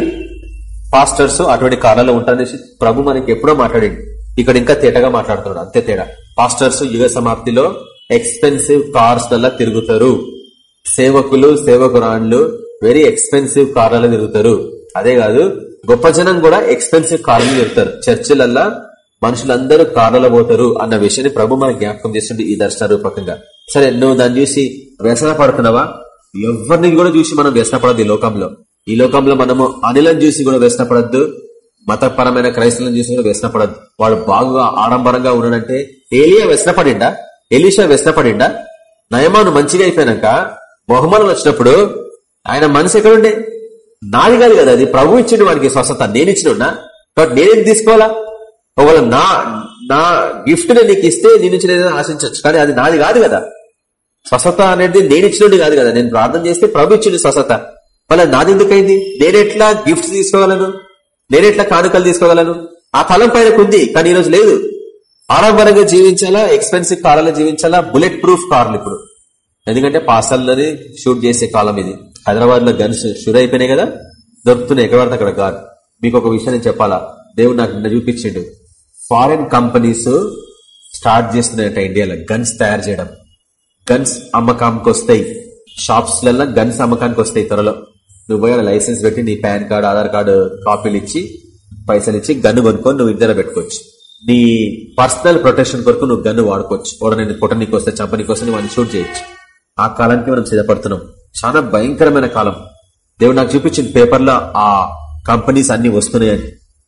పాస్టర్స్ అటువంటి కాలంలో ఉంటారనేసి ప్రభు మనకి ఎప్పుడో మాట్లాడింది ఇక్కడ ఇంకా తేటగా మాట్లాడుతున్నాడు అంతే తేడా. పాస్టర్స్ యుగ సమాప్తిలో ఎక్స్పెన్సివ్ కార్స్ వల్ల తిరుగుతారు. సేవకులు సేవకురాండ్లు వెరీ ఎక్స్పెన్సివ్ కార్లలో తిరుగుతారు. అదే కాదు గొప్ప జనం కూడా ఎక్స్పెన్సివ్ కార్లు తిరుగుతారు. చర్చిలల్లా మనుషులందరూ కార్లలో పోతారు అన్న విషయాన్ని ప్రభు మనకు జ్ఞాపకం చేస్తుంటే ఈ దర్శన రూపకంగా. సరే నువ్వు దాన్ని చూసి వ్యసన పడుతున్నావా ఎవరిని కూడా చూసి మనం వ్యసన పడదు ఈ లోకంలో. ఈ లోకంలో మనము అనిలను చూసి కూడా వ్యసనపడద్దు మతపరమైన క్రైస్తవులను చూసి కూడా వ్యసనపడద్దు వాడు బాగా ఆడంబరంగా ఉన్నాడంటే ఏలియా వ్యసనపడిండా ఎలీషా వ్యసనపడిండా నయమాను మంచిగా అయిపోయినాక బహుమానం వచ్చినప్పుడు ఆయన మనసు ఎక్కడుండే? నాది కాదు కదా అది ప్రభు ఇచ్చిండు వానికి స్వస్థత. నేను ఇచ్చినున్నా కాబట్టి నేనేం తీసుకోవాలా? ఒకవేళ నా నా గిఫ్ట్ నీకు ఇస్తే నీ నుంచి నేను ఆశించవచ్చు కానీ అది నాది కాదు కదా. స్వస్థత అనేది నేను ఇచ్చినట్టు కాదు కదా. నేను ప్రార్థన చేస్తే ప్రభు ఇచ్చిండు స్వస్థత. మళ్ళీ నాది ఎందుకైంది నేనెట్లా గిఫ్ట్స్ తీసుకోగలను? నేనెట్లా కానుకలు తీసుకోగలను? ఆ తలం పైన కొద్ది కానీ ఈరోజు లేదు. ఆడంబరంగా జీవించాలా? ఎక్స్పెన్సివ్ కార్లలో జీవించాలా? బుల్లెట్ ప్రూఫ్ కార్లు ఇప్పుడు. ఎందుకంటే పాసాలని షూట్ చేసే కాలం ఇది. హైదరాబాద్లో గన్స్ షూర్ అయిపోయినాయి కదా? దొరుకుతున్నాయి. ఎక్కడ అక్కడ కాదు మీకు ఒక విషయం నేను చెప్పాలా? దేవుడు నాకు నిన్న చూపించిండు. ఫారిన్ కంపెనీస్ స్టార్ట్ చేస్తున్నాయట ఇండియాలో గన్స్ తయారు చేయడం. గన్స్ అమ్మకానికి వస్తాయి. షాప్స్లలో గన్స్ అమ్మకానికి వస్తాయి త్వరలో. నువ్వు పోయి లైసెన్స్ పెట్టి నీ పాన్ కార్డు ఆధార్ కార్డు కాపీలు ఇచ్చి పైసలు ఇచ్చి గన్ను కొనుక్కొని నువ్వు ఇద్దరు పెట్టుకోవచ్చు. నీ పర్సనల్ ప్రొటెక్షన్ కొరకు నువ్వు గన్ను వాడుకోవచ్చు. ఓడ నేను కొట్టనీకి వస్తే చంపనీకి వస్తే నువ్వు షూట్ చేయొచ్చు. ఆ కాలానికి మనం సిద్ధపడుతున్నాం. చాలా భయంకరమైన కాలం. దేవుడు నాకు చూపించింది పేపర్లో ఆ కంపెనీస్ అన్ని వస్తున్నాయని.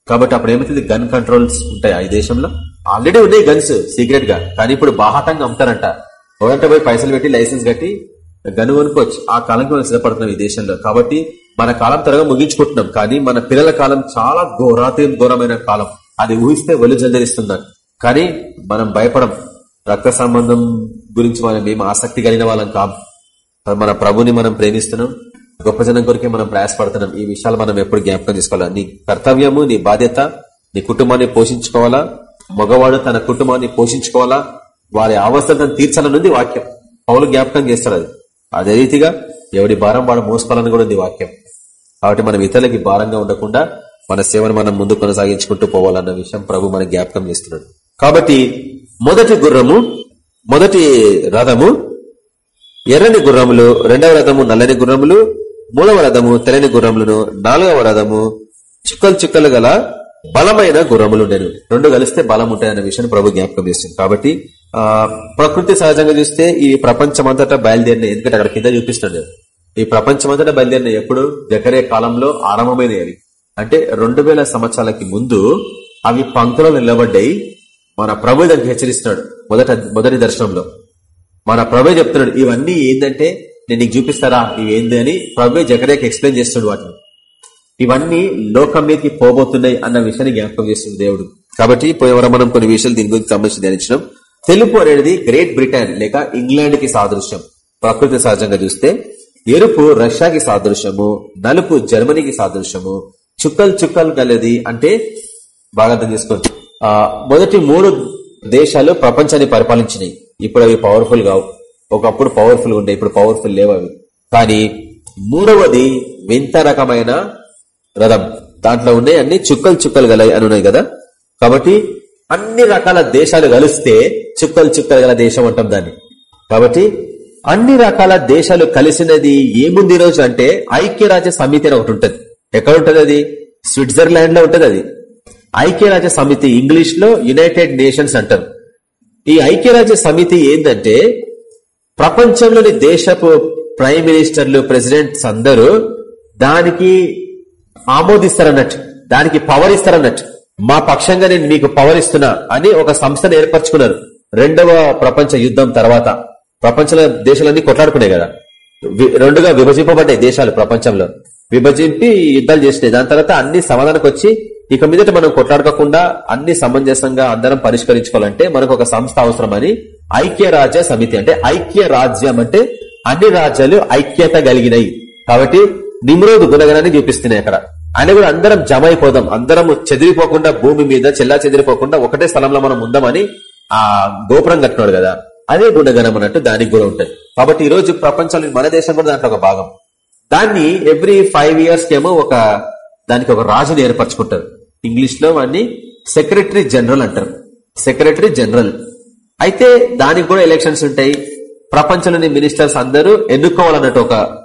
కాబట్టి అప్పుడు ఏమైతుంది? గన్ కంట్రోల్స్ ఉంటాయి ఆ ఈ దేశంలో. ఆల్రెడీ ఉన్నాయి గన్స్ సీక్రెట్గా కానీ ఇప్పుడు బాహాటంగా అమ్ముతారంట. ఎవరంటే పోయి పైసలు పెట్టి లైసెన్స్ కట్టి గను ఆ కాలంకి మనం సిద్ధపడుతున్నాం ఈ దేశంలో. కాబట్టి మన కాలం త్వరగా ముగించుకుంటున్నాం. కానీ మన పిల్లల కాలం చాలా ఘోరాతి ఘోరమైన కాలం. అది ఊహిస్తే ఒళ్ళు జల్దరిస్తున్నాం కానీ మనం భయపడం రక్త సంబంధం గురించి మనం మేము ఆసక్తి కలిగిన వాళ్ళం కాదు మన ప్రభుని మనం ప్రేమిస్తున్నాం. గొప్ప జనం కొరికే మనం ప్రయాసపడుతున్నాం. ఈ విషయాలు మనం ఎప్పుడు జ్ఞాపకం చేసుకోవాలా? నీ కర్తవ్యము నీ బాధ్యత నీ కుటుంబాన్ని పోషించుకోవాలా? మగవాడు తన కుటుంబాన్ని పోషించుకోవాలా? వారి అవస్థలను తీర్చాలనుంది వాక్యం. పౌలు జ్ఞాపకం చేస్తారు అది. అదే రీతిగా ఎవడి భారం వాడు మోసుకోవాలని కూడా ఉంది వాక్యం. కాబట్టి మనం ఇతరులకి భారంగా ఉండకుండా మన సేవను మనం ముందు కొనసాగించుకుంటూ పోవాలన్న విషయం ప్రభు మన జ్ఞాపకం చేస్తున్నాడు. కాబట్టి మొదటి గుర్రము మొదటి రథము ఎర్రని గుర్రములు రెండవ రథము నల్లని గుర్రములు మూడవ రథము తెల్లని గుర్రములను నాలుగవ రథము చుక్కలు చుక్కలు గల బలమైన గుర్రములు ఉండేను రెండు కలిస్తే బలం ఉంటాయన్న విషయాన్ని ప్రభు జ్ఞాపకం చేస్తుంది. కాబట్టి ప్రకృతి సహజంగా చూస్తే ఈ ప్రపంచమంతటా బయలుదేరిన ఎందుకంటే అక్కడ కింద చూపిస్తున్నాడు ఈ ప్రపంచం అంతటా బయలుదేరిన ఎప్పుడు? జకరే కాలంలో ఆరంభమైనవి. అంటే రెండు వేల సంవత్సరాలకి ముందు అవి పంక్తులలో నిలబడ్డాయి. మన ప్రభు దానికి హెచ్చరిస్తున్నాడు మొదట మొదటి దర్శనంలో. మన ప్రభు చెప్తున్నాడు ఇవన్నీ ఏంటంటే నేను నీకు చూపిస్తారా? ఇవి ఏంది అని ప్రభు జకరేకి ఎక్స్ప్లెయిన్ చేస్తున్నాడు వాటిని. ఇవన్నీ లోకం మీదకి పోబోతున్నాయి అన్న విషయాన్ని జ్ఞాపకం చేస్తుంది దేవుడు. కాబట్టి పోయేవరం మనం కొన్ని విషయాలు దీని గురించి సంబంధించి ధ్యానించడం తెలుపు అనేది గ్రేట్ బ్రిటన్ లేక ఇంగ్లాండ్కి సాదృశ్యం. ప్రకృతి సహజంగా చూస్తే ఎరుపు రష్యాకి సాదృశ్యము నలుపు జర్మనీకి సాదృశ్యము చుక్కలు చుక్కలు గలది అంటే బాగా అర్థం చేసుకోండి. మొదటి మూడు దేశాలు ప్రపంచాన్ని పరిపాలించినాయి. ఇప్పుడు అవి పవర్ఫుల్ కావు. ఒకప్పుడు పవర్ఫుల్ ఉండే ఇప్పుడు పవర్ఫుల్ లేవు అవి. కానీ మూడవది వింత రకమైన రథం. దాంట్లో ఉన్నాయి అన్ని చుక్కలు చుక్కలు గలవి అని ఉన్నాయి కదా. కాబట్టి అన్ని రకాల దేశాలు కలిస్తే చుక్కలు చుక్కలు గల దేశం అంటాం దాన్ని. కాబట్టి అన్ని రకాల దేశాలు కలిసినది ఏముంది రోజు అంటే ఐక్యరాజ్య సమితి అని ఒకటి ఉంటుంది. ఎక్కడ ఉంటుంది అది? స్విట్జర్లాండ్లో ఉంటుంది అది. ఐక్యరాజ్య సమితి ఇంగ్లీష్లో యునైటెడ్ నేషన్స్ అంటారు. ఈ ఐక్యరాజ్య సమితి ఏంటంటే ప్రపంచంలోని దేశపు ప్రైమ్ మినిస్టర్లు ప్రెసిడెంట్స్ అందరూ దానికి ఆమోదిస్తారన్నట్టు దానికి పవర్ ఇస్తారన్నట్టు. మా పక్షంగా నేను మీకు పవర్ ఇస్తున్నా అని ఒక సంస్థను ఏర్పరచుకున్నారు. రెండవ ప్రపంచ యుద్ధం తర్వాత. ప్రపంచ దేశాలన్నీ కొట్లాడుకున్నాయి కదా. రెండుగా విభజింపబడ్డాయి దేశాలు ప్రపంచంలో. విభజింపి యుద్ధాలు చేసినాయి. దాని తర్వాత అన్ని సమాధానికి వచ్చి ఇక మీదట మనం కొట్లాడకుండా అన్ని సమంజసంగా అందరం పరిష్కరించుకోవాలంటే మనకు ఒక సంస్థ అవసరమని ఐక్య రాజ్య సమితి. అంటే ఐక్య రాజ్యం అంటే అన్ని రాజ్యాలు ఐక్యత కలిగినాయి. కాబట్టి నిమ్రోదు గుణగణాన్ని చూపిస్తున్నాయి అక్కడ. ఆయన కూడా అందరం జమ అయిపోదాం అందరం చెదిరిపోకుండా భూమి మీద చెల్లా చెదిరిపోకుండా ఒకటే స్థలంలో మనం ఉందామని ఆ గోపురం కట్టినాడు కదా. అదే గుణగణం అన్నట్టు దానికి కూడా ఉంటుంది కాబట్టి ఈ రోజు ప్రపంచంలో మన దేశం కూడా దాంట్లో ఒక భాగం. దాన్ని ఎవ్రీ ఫైవ్ ఇయర్స్ ఏమో ఒక దానికి ఒక రాజుని ఏర్పరచుకుంటారు. ఇంగ్లీష్లో వాడిని సెక్రటరీ జనరల్ అంటారు. సెక్రటరీ జనరల్ అయితే దానికి కూడా ఎలక్షన్స్ ఉంటాయి. ప్రపంచంలోని మినిస్టర్స్ అందరూ ఎన్నుకోవాలన్నట్టు ఒక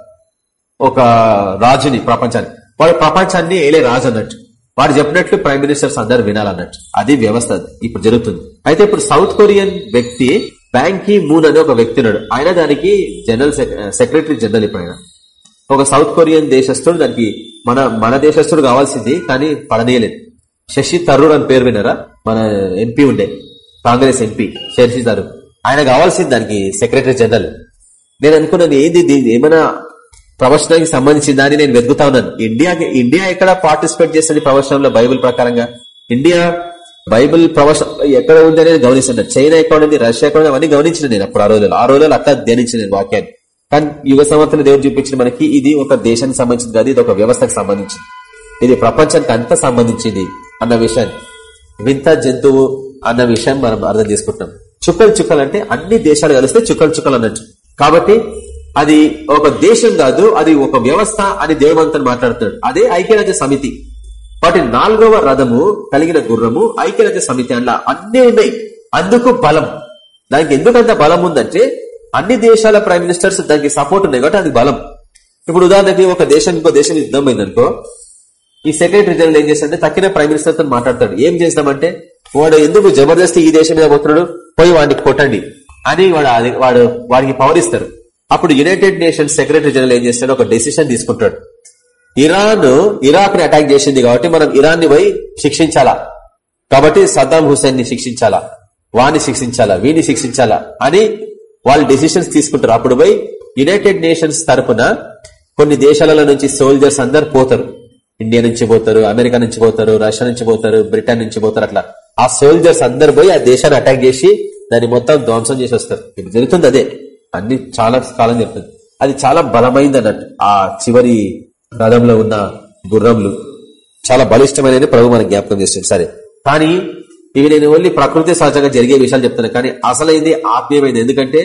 ఒక రాజుని ప్రపంచాన్ని. వాడు ప్రపంచాన్ని ఏలే రాజు అన్నట్టు. వాడు చెప్పినట్లు ప్రైమ్ మినిస్టర్స్ అందరు వినాలన్నట్టు. అది వ్యవస్థ ఇప్పుడు జరుగుతుంది. అయితే ఇప్పుడు సౌత్ కొరియన్ వ్యక్తి బ్యాంకీ మూన్ అనే ఒక వ్యక్తి ఉన్నాడు. ఆయన దానికి జనరల్ సెక్రటరీ జనరల్ ఇప్పుడు ఆయన. ఒక సౌత్ కొరియన్ దేశస్తుడు దానికి మన మన దేశస్తుడు కావాల్సింది కానీ పడనీయలేదు. శశి తరూర్ అని పేరు విన్నారా? మన ఎంపీ ఉండే. కాంగ్రెస్ ఎంపీ శశి తరూర్. ఆయన కావాల్సింది దానికి సెక్రటరీ జనరల్. నేను అనుకున్నాను ఏంది దీన్ని? ఏమైనా ప్రవచనానికి సంబంధించిన దాన్ని నేను వెతుకుతా ఉన్నాను. ఇండియాకి ఇండియా ఎక్కడ పార్టిసిపేట్ చేస్తుంది ప్రవచనంలో బైబుల్ ప్రకారంగా? ఇండియా బైబుల్ ప్రవచనం ఎక్కడ ఉంది అనేది గమనిస్తున్నాను చైనా ఎక్కడ ఉంది రష్యా ఎక్కడ అవన్నీ గమనించిన నేను అప్పుడు ఆ రోజులు ఆ రోజులు అట్లా ధ్యానించిన నేను వాక్యాన్ని. కానీ యుగ సంవత్సరం దేవుడు చూపించిన మనకి ఇది ఒక దేశానికి సంబంధించింది కాదు ఇది ఒక వ్యవస్థకు సంబంధించింది. ఇది ప్రపంచానికి అంత సంబంధించింది అన్న విషయాన్ని. వింత జంతువు అన్న విషయం మనం అర్థం చేసుకుంటాం. చుక్కలు చుక్కలు అంటే అన్ని దేశాలు కలిస్తే చుక్కలు చుక్కలు అన్నట్టు. కాబట్టి అది ఒక దేశం కాదు అది ఒక వ్యవస్థ అని దేవవంతని మాట్లాడుతున్నాడు. అదే ఐక్యరాజ్య సమితి. వాటి నాలుగవ రథము కలిగిన గుర్రము ఐక్యరాజ్య సమితి అలా అన్నీ ఉన్నాయి. అందుకు బలం. దానికి ఎందుకంత బలం ఉందంటే అన్ని దేశాల ప్రైమ్ మినిస్టర్స్ దానికి సపోర్ట్ ఉన్నాయి కాబట్టి అది బలం. ఇప్పుడు ఉదాహరణకి ఒక దేశం ఇంకో దేశం యుద్ధం అయిందనుకో ఈ సెక్రటరీ జనరల్ ఏం చేస్తాడంటే తక్కిన ప్రైమ్ మినిస్టర్తో మాట్లాడతాడు. ఏం చేస్తామంటే వాడు ఎందుకు జబర్దస్తి ఈ దేశం మీద పోతున్నాడు? పోయి వాడిని కొట్టండి అని వాడు వాడు వాడికి పవర్ ఇస్తారు. అప్పుడు యునైటెడ్ నేషన్స్ సెక్రటరీ జనరల్ ఏం చేస్తాడు? ఒక డెసిషన్ తీసుకుంటాడు. ఇరాన్ ఇరాక్ని అటాక్ చేసింది కాబట్టి మనం ఇరాన్ని పోయి శిక్షించాలా? కాబట్టి సద్దాం హుసేన్ని శిక్షించాలా? వాణ్ణి శిక్షించాలా? వీని శిక్షించాలా? అని వాళ్ళు డెసిషన్స్ తీసుకుంటారు. అప్పుడు పోయి యునైటెడ్ నేషన్స్ తరఫున కొన్ని దేశాలలో నుంచి సోల్జర్స్ అందరు పోతారు. ఇండియా నుంచి పోతారు అమెరికా నుంచి పోతారు రష్యా నుంచి పోతారు బ్రిటన్ నుంచి పోతారు అట్లా. ఆ సోల్జర్స్ అందరు పోయి ఆ దేశాన్ని అటాక్ చేసి దాన్ని మొత్తం ధ్వంసం చేసి వస్తారు. ఇప్పుడు జరుగుతుంది అదే. అన్ని చాలా కాలం చెప్తుంది అది చాలా బలమైంది అన్నట్టు ఆ చివరి రథంలో ఉన్న గుర్రంలు చాలా బలిష్టమైన ప్రభు మనకు జ్ఞాపకం చేస్తుంది సరే. కానీ ఇవి నేను ఓన్లీ ప్రకృతి సహజంగా జరిగే విషయాలు చెప్తున్నాను కానీ అసలైంది ఆత్మీయమైంది ఎందుకంటే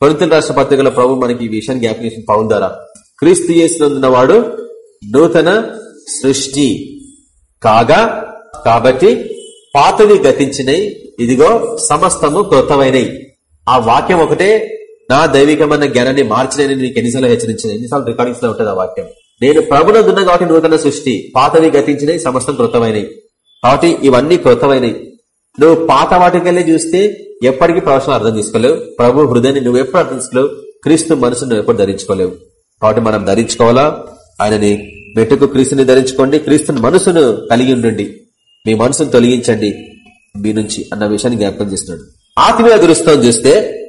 కొరింతల రాష్ట్ర పత్రికల ప్రభు మనకి ఈ విషయాన్ని జ్ఞాపకం చేసిన పవన్ ద్వారా క్రీస్తు చేసినందున్నవాడు నూతన సృష్టి కాగా కాబట్టి పాతవి గతించినై ఇదిగో సమస్తము కృతమైనవి ఆ వాక్యం ఒకటే నా దైవికమైన జ్ఞానాన్ని మార్చలేని నీకు ఎన్నిసార్లు హెచ్చరించిన ఎన్నిసార్లు రికార్డింగ్స్లో ఉంటుంది ఆ వాక్యం. నేను ప్రభునందున్నా కాబట్టి నూతన సృష్టి. పాతవి గతించినవి సమస్తం కృతమైనవి కాబట్టి ఇవన్నీ కృతమైనవి నువ్వు పాత వాటికెళ్ళి చూస్తే ఎప్పటికీ ప్రవచనం అర్థం చేసుకోలేవు. ప్రభు హృదయాన్ని నువ్వు ఎప్పుడు అర్థం చేసుకోలేవు. క్రీస్తు మనసును నువ్వు ఎప్పుడు ధరించుకోలేవు. కాబట్టి మనం ధరించుకోవాలా? ఆయనని మెట్టుకు క్రీస్తుని ధరించుకోండి. క్రీస్తుని మనసును కలిగి ఉండండి. మీ మనసును తొలగించండి. మీ నుంచి అన్న విషయాన్ని జ్ఞాపకం చేస్తున్నాడు. ఆత్మీయ దృష్టం చూస్తే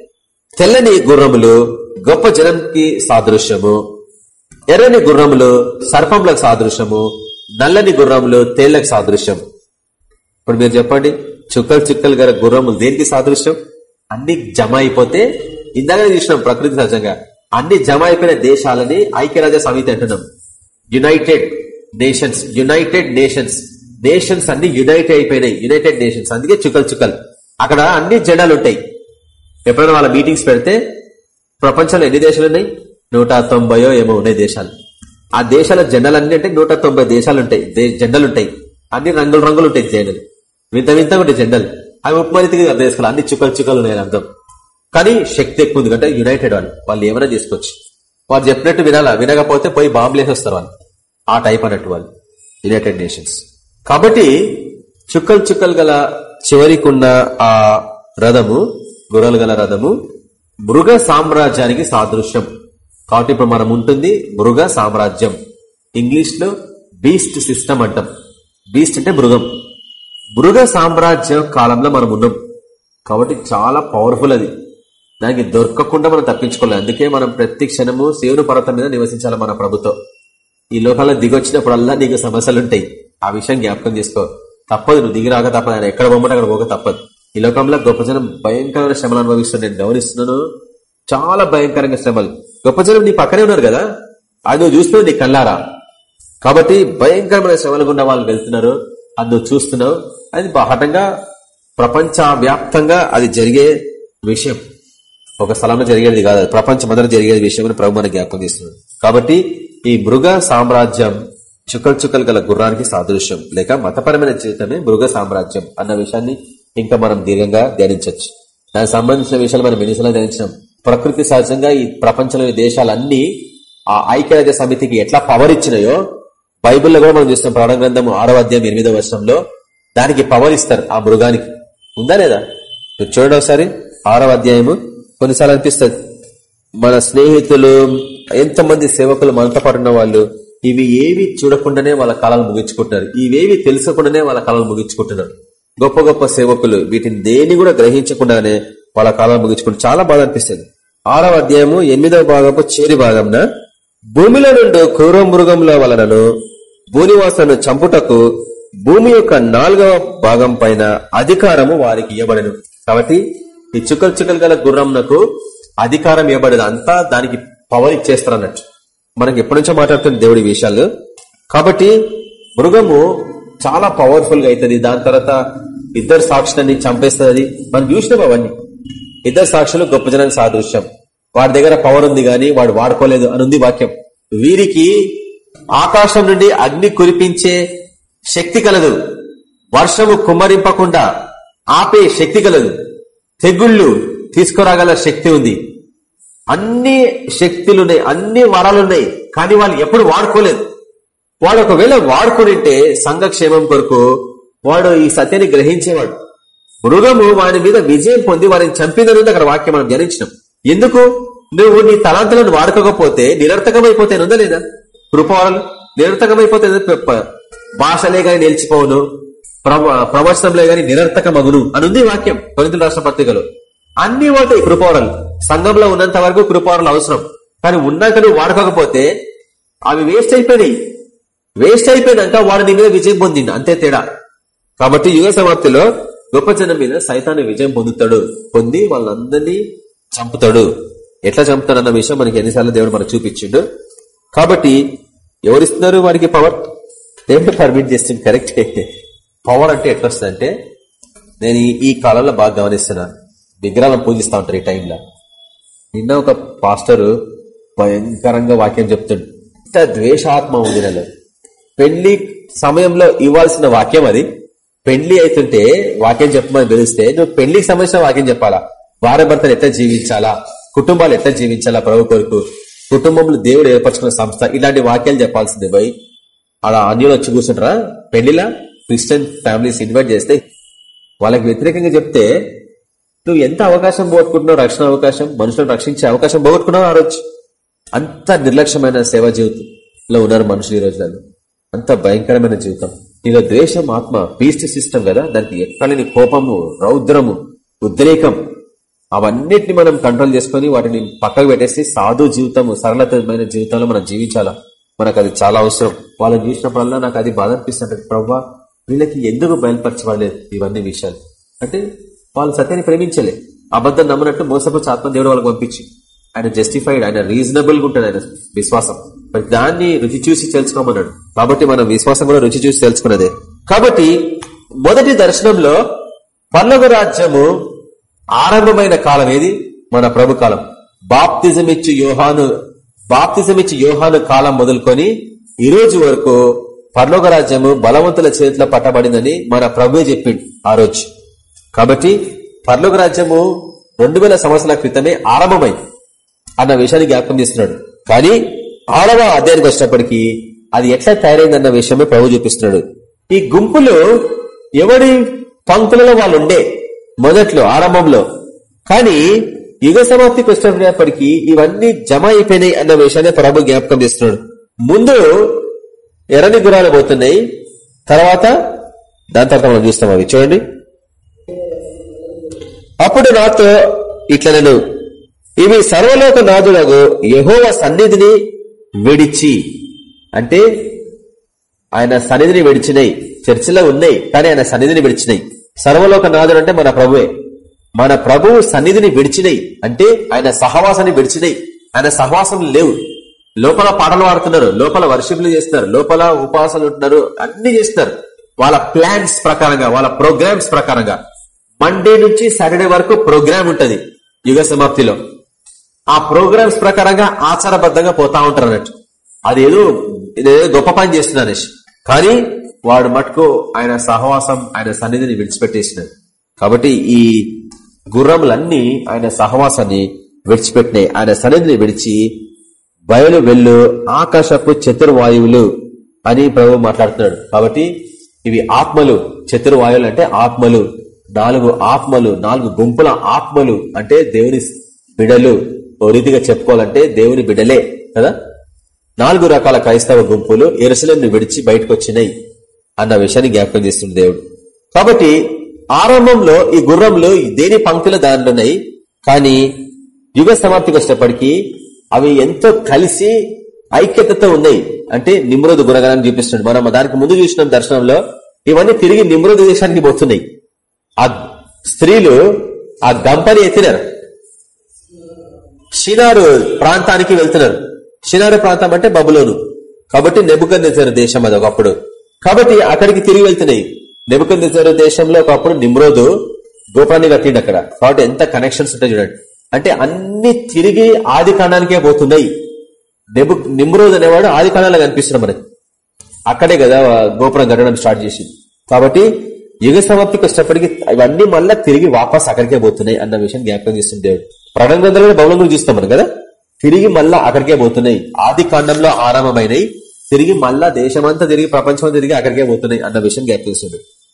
తెల్లని గుర్రములు గొప్ప జనంకి సాదృశ్యము. ఎర్రని గుర్రములు సర్పంలకు సాదృశ్యము. నల్లని గుర్రములు తేళ్ళకు సాదృశ్యం. ఇప్పుడు మీరు చెప్పండి చుక్కలు చుక్కలు గల గుర్రములు దేనికి సాదృశ్యం? అన్ని జమ అయిపోతే ఇందాక చూసినాం ప్రకృతి సహజంగా. అన్ని జమ అయిపోయిన దేశాలని ఐక్యరాజ్య సమితి అంటున్నాం. United nations united nations nations అన్ని యునైట్ అయిపోయినాయి. యునైటెడ్ నేషన్స్ అందుకే చుక్కలు చుక్కలు. అక్కడ అన్ని జెండాలు ఉంటాయి. ఎప్పుడైనా వాళ్ళ మీటింగ్స్ పెడితే ప్రపంచంలో ఎన్ని దేశాలు ఉన్నాయి? నూట తొంభయో ఏమో ఉన్నాయి దేశాలు. ఆ దేశాల జెండాలన్నీ అంటే నూట తొంభై దేశాలు ఉంటాయి. జెండాలు ఉంటాయి. అన్ని రంగులు రంగులు ఉంటాయి జెండలు. వింత వింతగా ఉంటాయి జెండలు. అవి ఉపమరితిగా అర్థం చేసుకోవాలి. అన్ని చుక్కలు చుక్కలు ఉన్నాయి అర్థం. కానీ శక్తి ఎక్కువ ఉంది కంటే యునైటెడ్ వాళ్ళు. వాళ్ళు ఏమైనా తీసుకోవచ్చు. వాళ్ళు చెప్పినట్టు వినాలా? వినకపోతే పోయి బాంబులు వేసేస్తారు వాళ్ళు. ఆ టైప్ అన్నట్టు వాళ్ళు. United nations. కాబట్టి చుక్కలు చుక్కలు గల చివరికున్న ఆ రథము గుర్రలు గల రథము మృగ సామ్రాజ్యానికి సాదృశ్యం. కాబట్టి ఇప్పుడు మనం ఉంటుంది మృగ సామ్రాజ్యం. ఇంగ్లీష్లో బీస్ట్ సిస్టమ్ అంటాం. బీస్ట్ అంటే మృగం. మృగ సామ్రాజ్యం కాలంలో మనం ఉన్నాం. కాబట్టి చాలా పవర్ఫుల్ అది. దానికి దొరకకుండా మనం తప్పించుకోలేదు అందుకే మనం ప్రతి క్షణము శివుని పర్వతం మీద నివసించాలి మన ప్రభుత్వం. ఈ లోకంలో దిగొచ్చినప్పుడల్లా నీకు సమస్యలు ఉంటాయి ఆ విషయం జ్ఞాపకం చేసుకో. తప్పదు. నువ్వు దిగిరాక తప్పదు. ఆయన ఎక్కడ బొమ్మట అక్కడ పోక తప్పదు. ఈ లోకంలో గొప్ప జనం భయంకరమైన శ్రమలు అనుభవిస్తుంది నేను గమనిస్తున్నాను. చాలా భయంకరంగా శ్రమలు. గొప్ప జనం నీ పక్కనే ఉన్నారు కదా? అది నువ్వు చూస్తున్నావు నీ కళ్ళారా? కాబట్టి భయంకరమైన శ్రమలు గుండా వాళ్ళు వెళ్తున్నారు. అది నువ్వు చూస్తున్నావు. అది బాహటంగా ప్రపంచవ్యాప్తంగా అది జరిగే విషయం. ఒక స్థలంలో జరిగేది కాదు. అది ప్రపంచమంతా జరిగేది విషయం ప్రభు మన జ్ఞాపకం చేస్తున్నాడు. కాబట్టి ఈ మృగ సామ్రాజ్యం చుక్కలు చుక్కలు గల గుర్రానికి సాదృశ్యం. లేక మతపరమైన జీవితమే మృగ సామ్రాజ్యం అన్న విషయాన్ని ఇంకా మనం దీర్ఘంగా ధ్యానించవచ్చు. దానికి సంబంధించిన విషయాలు మనం ఎన్నిసార్లు ధ్యానించాం ప్రకృతి సహజంగా ఈ ప్రపంచంలోని దేశాలన్నీ ఆ ఐక్యరాజ్య సమితికి ఎట్లా పవర్ ఇచ్చినాయో బైబిల్లో కూడా మనం చూస్తాం. ప్రాణ గ్రంథం ఆరో అధ్యాయం ఎనిమిదో వర్షంలో దానికి పవర్ ఇస్తారు ఆ మృగానికి. ఉందా లేదా? మీరు చూడండి ఒకసారి. ఆరో అధ్యాయము కొన్నిసార్లు అనిపిస్తుంది. మన స్నేహితులు ఎంతమంది సేవకులు మనతో పాటున్న వాళ్ళు ఇవి ఏవి చూడకుండానే వాళ్ళ కాలాలు ముగించుకుంటున్నారు. ఇవేవి తెలుసకుండానే వాళ్ళ కాలాలు ముగించుకుంటున్నారు. గొప్ప గొప్ప సేవకులు వీటిని దేని కూడా గ్రహించకుండానే వాళ్ళ కాలం ముగించుకుంటే చాలా బాధ అనిపిస్తుంది. ఆరవ అధ్యాయము ఎనిమిదవ భాగము చేరి భాగంన భూమిలో నుండి క్రూర మృగముల వలనను భూనివాసులను చంపుటకు భూమి యొక్క నాలుగవ భాగం పైన అధికారము వారికి ఇవ్వబడను కాబట్టి ఈ చుక్కలు చుక్కలు గల గుర్రంనకు అధికారం ఇవ్వబడదు అంతా దానికి పవర్ ఇచ్చేస్తారు అన్నట్టు మనకి ఎప్పటి నుంచో మాట్లాడుతుంది దేవుడి విషయాలు. కాబట్టి మృగము చాలా పవర్ఫుల్గా అవుతుంది. దాని తర్వాత ఇద్దరు సాక్షులని చంపేస్తుంది. మనం చూసినాం అవన్నీ. ఇద్దరు సాక్షులు గొప్ప జనానికి సాదృశ్యం. వాడి దగ్గర పవర్ ఉంది గాని వాడు వాడుకోలేదు అని ఉంది వాక్యం. వీరికి ఆకాశం నుండి అగ్ని కురిపించే శక్తి కలదు. వర్షము కుమ్మరింపకుండా ఆపే శక్తి కలదు. తెగుళ్ళు తీసుకురాగల శక్తి ఉంది. అన్ని శక్తులున్నాయి అన్ని వరాలున్నాయి కానీ వాళ్ళు ఎప్పుడు వాడుకోలేదు. వాడు ఒకవేళ వాడుకునింటే సంఘక్షేమం కొరకు వాడు ఈ సత్యాన్ని గ్రహించేవాడు. మృగము వాడి మీద విజయం పొంది వారిని చంపిందని అక్కడ వాక్యం మనం ధ్యానించినాం. ఎందుకు? నువ్వు నీ తలాంతలను వాడుకోకపోతే నిరర్థకమైపోతే ఉందా లేదా కృపవరాలు నిరర్థకమైపోతే భాషలే గాని నిలిచిపోవును ప్రవచనంలో గాని నిరర్థక మగును అనుంది వాక్యం కొనితుల రాష్ట్ర పత్రికలో. అన్ని పోతాయి కృపవరాలు సంఘంలో ఉన్నంత వరకు కృపవరాలు అవసరం. కానీ ఉన్నాక నువ్వు వాడుకోకపోతే అవి వేస్ట్ అయిపోయినాయి. వేస్ట్ అయిపోయినాక వాడు నీ మీద విజయం పొందింది అంతే తేడా. కాబట్టి యుగ సమాప్తిలో గొప్ప జనం మీద సైతాన్ని విజయం పొందుతాడు. పొంది వాళ్ళందరినీ చంపుతాడు. ఎట్లా చంపుతాడు అన్న విషయం మనకి ఎన్నిసార్లు దేవుడు మనకు చూపించిండు. కాబట్టి ఎవరిస్తున్నారు వాడికి పవర్ దేవుడు పర్మిట్ చేస్తుంది కరెక్ట్ పవర్ అంటే ఎట్లా వస్తుందంటే నేను ఈ కాలంలో బాగా గమనిస్తున్నా. విగ్రహాలను పూజిస్తా ఉంటారు ఈ టైంలో. నిన్న ఒక పాస్టరు భయంకరంగా వాక్యం చెప్తుండు. ఇంత ద్వేషాత్మ ఉంది నెలలో పెళ్ళి సమయంలో ఇవ్వాల్సిన వాక్యం అది. పెళ్ళి అవుతుంటే వాక్యం చెప్పమని తెలిస్తే నువ్వు పెళ్ళికి సంబంధించిన వాక్యం చెప్పాలా? భార్య భర్తలు ఎట్లా జీవించాలా? కుటుంబాలు ఎట్లా జీవించాలా ప్రభు కొరకు? కుటుంబంలో దేవుడు ఏర్పరచుకున్న సంస్థ ఇలాంటి వాక్యాలు చెప్పాల్సింది పోయి అలా అన్యులు వచ్చి కూర్చుంటారా? పెళ్ళిలా? క్రిస్టియన్ ఫ్యామిలీస్ ఇన్వైట్ చేస్తే వాళ్ళకి వ్యతిరేకంగా చెప్తే నువ్వు ఎంత అవకాశం పోగొట్టుకుంటున్నావు? రక్షణ అవకాశం? మనుషులను రక్షించే అవకాశం పోగొట్టుకున్నావు ఆ రోజు? అంత నిర్లక్ష్యమైన సేవా జీవితంలో ఉన్నారు మనుషులు ఈ రోజులలో. అంత భయంకరమైన జీవితం. నీలో ద్వేషం ఆత్మ పీస్ట్ సిస్టమ్ కదా? దానికి ఎక్కడని కోపము రౌద్రము ఉద్రేకం. అవన్నిటిని మనం కంట్రోల్ చేసుకుని వాటిని పక్కకు పెట్టేసి సాధు జీవితము సరళతమైన జీవితంలో మనం జీవించాలా? మనకు అది చాలా అవసరం. వాళ్ళని చూసినప్పుడల్లా నాకు అది బాధ అనిపిస్తుంటది. ప్రవ్వా వీళ్ళకి ఎందుకు బయలుపరచబడలేదు ఇవన్నీ విషయాలు? అంటే వాళ్ళు సత్యాన్ని ప్రేమించలే. అబద్ధం నమ్మనట్టు మోసపోచ్చు ఆత్మ దేవుడు వాళ్ళకి పంపించి. ఆయన జస్టిఫైడ్ ఆయన రీజనబుల్గా ఉంటుంది ఆయన విశ్వాసం. మరి దాన్ని రుచి చూసి తెలుసుకోమన్నాడు. కాబట్టి మనం విశ్వాసం కూడా రుచి చూసి తెలుసుకున్నదే. కాబట్టి మొదటి దర్శనంలో పల్లవ రాజ్యము ఆరంభమైన కాలం ఏది? మన ప్రభు కాలం. బాప్తిజం ఇచ్చి యోహాను బాప్తిజం ఇచ్చి యోహాను కాలం మొదలుకొని ఈ రోజు వరకు పర్లోక రాజ్యము బలవంతుల చేతిలో పట్టబడిందని మన ప్రభు చెప్పిండు ఆ రోజు. కాబట్టి పర్లోక రాజ్యము రెండు వేల సంవత్సరాల క్రితమే ఆరంభమైంది అన్న విషయాన్ని జ్ఞాపకం చేస్తున్నాడు. కానీ ఆరవ అధ్యాయానికి వచ్చినప్పటికీ అది ఎట్లా తయారైందన్న విషయమే ప్రభు చూపిస్తున్నాడు. ఈ గుంపులు ఎవడి పంక్తులలో వాళ్ళు ఉండే మొదట్లో ఆరంభంలో. కానీ యుగ సమాప్తికి వచ్చినప్పటికీ ఇవన్నీ జమ అయిపోయినాయి అన్న విషయాన్ని ప్రభు జ్ఞాపకం చేస్తున్నాడు. ముందు ఎర్రని గురాలు పోతున్నాయి తర్వాత దాని తర్వాత మనం చూస్తాం అవి. చూడండి. అప్పుడు నాతో ఇట్లా నేను ఇవి సర్వలోక నాదులకు యహోవ సన్నిధిని విడిచి అంటే ఆయన సన్నిధిని విడిచినాయి చర్చిలో ఉన్నాయి కానీ ఆయన సన్నిధిని విడిచినాయి సర్వలోక నాదుడు అంటే మన ప్రభువే. మన ప్రభువు సన్నిధిని విడిచినాయి అంటే ఆయన సహవాసాన్ని విడిచినాయి ఆయన సహవాసం లేవు. లోపల పాటలు పాడుతున్నారు లోపల వర్షిప్లు చేస్తున్నారు లోపల ఉపవాసాలు ఉంటున్నారు అన్ని చేస్తున్నారు. వాళ్ళ ప్లాన్స్ ప్రకారంగా వాళ్ళ ప్రోగ్రామ్స్ ప్రకారంగా. మండే నుంచి సాటర్డే వరకు ప్రోగ్రామ్ ఉంటది యుగ సమాప్తిలో. ఆ ప్రోగ్రామ్స్ ప్రకారంగా ఆచారబద్ధంగా పోతా ఉంటారు అన్నట్టు. అదేదో ఇదేదో గొప్ప పని చేస్తున్నా అనేసి. కానీ వాడు మటుకు ఆయన సహవాసం ఆయన సన్నిధిని విడిచిపెట్టేసినాడు. కాబట్టి ఈ గుర్రములన్నీ ఆయన సహవాసాన్ని విడిచిపెట్టినాయి. ఆయన సన్నిధిని విడిచి బయలు వెళ్ళు ఆకాశపు చతుర్వాయువులు అని ప్రభు మాట్లాడుతున్నాడు. కాబట్టి ఇవి ఆత్మలు. చతుర్వాయువులు అంటే ఆత్మలు. నాలుగు ఆత్మలు నాలుగు గుంపుల ఆత్మలు అంటే దేవుని బిడలు. ఓ రీతిగా చెప్పుకోవాలంటే దేవుని బిడలే కదా? నాలుగు రకాల క్రైస్తవ గుంపులు ఎరుసలను విడిచి బయటకు వచ్చినాయి అన్న విషయాన్ని జ్ఞాపకం చేస్తుంది దేవుడు. కాబట్టి ఆరంభంలో ఈ గుర్రంలో దేని పంక్తులు దాంట్లోన్నాయి కానీ యుగ సమాప్తికి వచ్చినప్పటికీ అవి ఎంతో కలిసి ఐక్యతతో ఉన్నాయి. అంటే నిమ్రోధ గుణగణాన్ని చూపిస్తుంది మనం దానికి ముందు చూసిన దర్శనంలో ఇవన్నీ తిరిగి నిమ్రోధ దేశానికి పోతున్నాయి. ఆ స్త్రీలు ఆ గంపని ఎత్తినారు. షినారు ప్రాంతానికి వెళ్తున్నారు. షినారు ప్రాంతం అంటే బబులోను. కాబట్టి నెబుకందేశారు దేశం అది ఒకప్పుడు. కాబట్టి అక్కడికి తిరిగి వెళ్తున్నాయి. నెబుకందేశారు దేశంలో ఒకప్పుడు నిమ్రోదు గోపాన్ని కట్టిండు అక్కడ. కాబట్టి ఎంత కనెక్షన్స్ ఉంటాయి చూడండి. అంటే అన్ని తిరిగి ఆది కాండానికే పోతున్నాయి. నెబు నిమ్రోద్ అనేవాడు ఆది కాండాలు కనిపిస్తున్నాం మనకి. అక్కడే కదా గోపురం కట్టడం స్టార్ట్ చేసింది. కాబట్టి యుగ సమాప్తికి వచ్చినప్పటికీ ఇవన్నీ మళ్ళీ తిరిగి వాపస్ అక్కడికే పోతున్నాయి అన్న విషయం జ్ఞాపకం చేస్తుంది దేవుడు. ప్రణం గ్రంథంలో బౌలం గురించి చూస్తాం మనం కదా? తిరిగి మళ్ళా అక్కడికే పోతున్నాయి. ఆది కాండంలో ఆరంభమైనవి తిరిగి మళ్ళా దేశమంతా తిరిగి ప్రపంచం తిరిగి అక్కడికే పోతున్నాయి అన్న విషయం జ్ఞాపకం